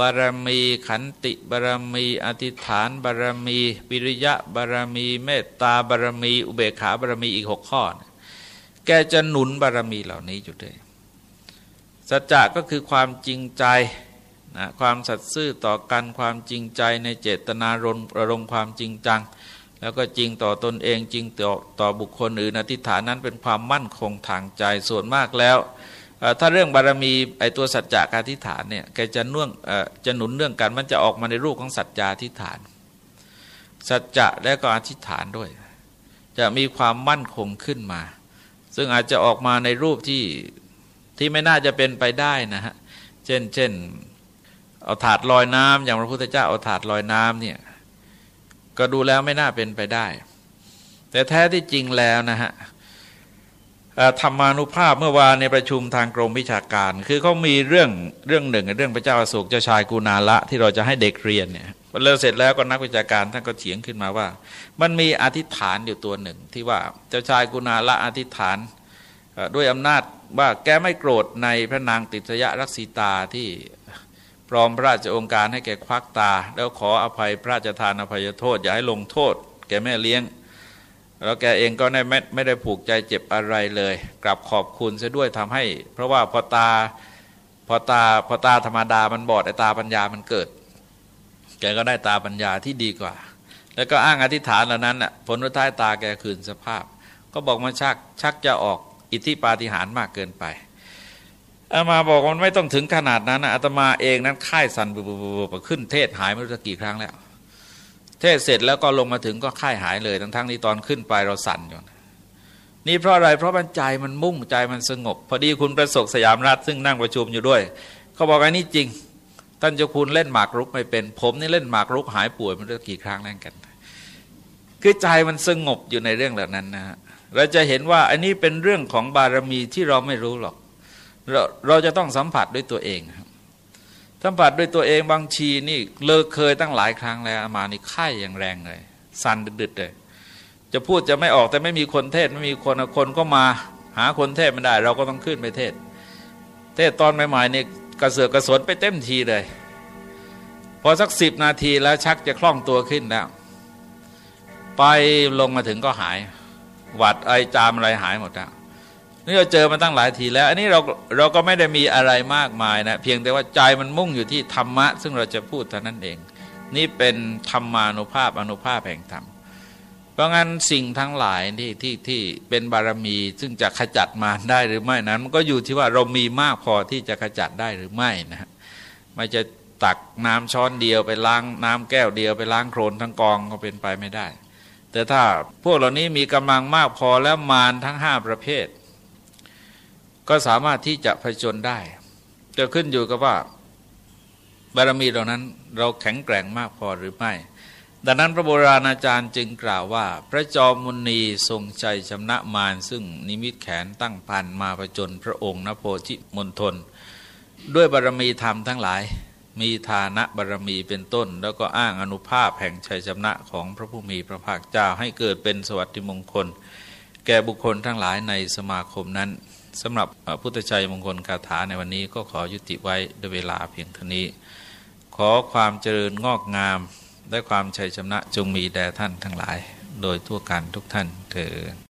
บารมีขันติบารมีอธิษฐานบารมีวิริยะบารมีเมตตาบารมี อุเบกขาบารมีอีกหกข้อ แกจะหนุนบารมีเหล่านี้อยู่ด้วยสัจจะก็คือความจริงใจ นะความสัตย์ซื่อต่อกันความจริงใจในเจตนารมประรมความจริงจัง แล้วก็จริงต่อตนเองจริงต่อต่อบุคคลอื่นอธิษฐานนั้นเป็นความมั่นคงทางใจส่วนมากแล้ว ถ้าเรื่องบารมีไอตัวสัจจะการทิฏฐานเนี่ยแกจะน่วงจะหนุนเรื่องกันมันจะออกมาในรูปของสัจจาทิฏฐาน สัจจะและก็อธิษฐานด้วย จะมีความมั่นคงขึ้นมา ซึ่งอาจจะออกมาในรูปที่ที่ไม่น่าจะเป็นไปได้นะฮะเช่นเช่น เอาถาดลอยน้ำอย่างพระพุทธเจ้าเอาถาดลอยน้ำเนี่ยก็ดูแล้วไม่น่าเป็นไปได้ แต่แท้ที่จริงแล้วนะฮะธรรมานุภาพเมื่อวานในประชุมทางกรมวิชาการ คือเขามีเรื่องเรื่องหนึ่งเรื่องพระเจ้าอโศกเจ้าชายกุณาละที่เราจะให้เด็กเรียนเนี่ยพอเลิกเสร็จแล้วก็นักวิชาการท่านก็เถียงขึ้นมาว่า มันมีอธิษฐานอยู่ตัวหนึ่ง ที่ว่าเจ้าชายกุณาละอธิษฐานด้วยอำนาจว่าแกไม่โกรธในพระนางติสยรักษีตาที่ รอมพระราชองค์การให้แกควักตา แล้วขออภัยพระราชทานอภัยโทษ อย่าให้ลงโทษ แกแม่เลี้ยง แล้วแกเองก็ไม่ไม่ได้ผูกใจเจ็บอะไรเลย กลับขอบคุณซะด้วยทำให้ เพราะว่าพอตาพอตาพอตาธรรมดามันบอดไอตาปัญญามันเกิด แกก็ได้ตาปัญญาที่ดีกว่า แล้วก็อ้างอธิษฐานเหล่านั้นอะผลท้ายตาแกคืนสภาพ ก็บอกมาชักชักจะออกอิทธิปาฏิหาริย์มากเกินไป อามาบอกมันไม่ต้องถึงขนาดนั้นนะอาตมาเองนั้นค่ายสั่นบุบขึ้นเทศหายไม่รู้กี่ครั้งแล้ว เทศเสร็จแล้วก็ลงมาถึงก็ค่ายหายเลยทั้งทั้งนี้ตอนขึ้นไปเราสั่นอยู่นี่เพราะอะไรเพราะมันใจมันมุ่งใจมันสงบ พอดีคุณประสบสยามรัฐซึ่งนั่งประชุมอยู่ด้วยเขาบอกอันนี้จริงท่านเจ้าคุณเล่นหมากรุกไม่เป็น ผมนี่เล่นหมากรุกหายป่วยมันรู้กี่ครั้งแล้วกัน คือใจมันสงบอยู่ในเรื่องเหล่านั้นนะฮะเราจะเห็นว่าอันนี้เป็นเรื่องของบารมีที่เราไม่รู้หรอก เราเราจะต้องสัมผัสด้วยตัวเองครับสัมผัสด้วยตัวเองบางทีนี่เลิกเคยตั้งหลายครั้งแล้วมานี่ไข้อย่างแรงเลย สั่นดึดๆเลยจะพูดจะไม่ออกแต่ไม่มีคนเทศไม่มีคนคนก็มาหาคนเทศไม่ได้ เราก็ต้องขึ้นไปเทศ เทศตอนใหม่ๆนี่กระเสือกกระสนไปเต็มทีเลย พอสักสิบนาทีแล้วชักจะคล่องตัวขึ้นแล้วไปลงมาถึงก็หาย หวัดไอจามอะไรหายหมดแล้ว นี่เราเจอมาตั้งหลายทีแล้ว อันนี้เราเราก็ไม่ได้มีอะไรมากมายนะ เพียงแต่ว่าใจมันมุ่งอยู่ที่ธรรมะ ซึ่งเราจะพูดเท่านั้นเอง นี่เป็นธรรมานุภาพอนุภาพแห่งธรรม เพราะงั้นสิ่งทั้งหลายที่ที่ที่เป็นบารมีซึ่งจะขจัดมาได้หรือไม่นั้นมันก็อยู่ที่ว่าเรามีมากพอที่จะขจัดได้หรือไม่นะไม่จะตักน้ำช้อนเดียวไปล้างน้ำแก้วเดียวไปล้างโครนทั้งกองก็เป็นไปไม่ได้ แต่ถ้าพวกเหล่านี้มีกำลังมากพอแล้วมารทั้งห้าประเภท ก็สามารถที่จะผจญได้จะขึ้นอยู่กับว่า บารมีเหล่านั้นเราแข็งแกร่งมากพอหรือไม่ ดังนั้นพระโบราณอาจารย์จึงกล่าวว่า พระจอมมุนีทรงใจชำนะมารซึ่งนิมิตแขนตั้งพันมาผจญพระองค์นโพธิมณฑลด้วยบารมีธรรมทั้งหลาย มีฐานะบารรมีเป็นต้น แล้วก็อ้างอนุภาพแห่งชัยชนะของพระผู้มีพระภาคเจ้าให้เกิดเป็นสวัสดิมงคล แก่บุคคลทั้งหลายในสมาคมนั้น สำหรับพุทธชัยมงคลคาถาในวันนี้ก็ขอยุติไว้ด้วยเวลาเพียงเท่านี้ ขอความเจริญงอกงามและความชัยชนะจงมีแด่ท่านทั้งหลาย โดยทั่วกันทุกท่านเถิด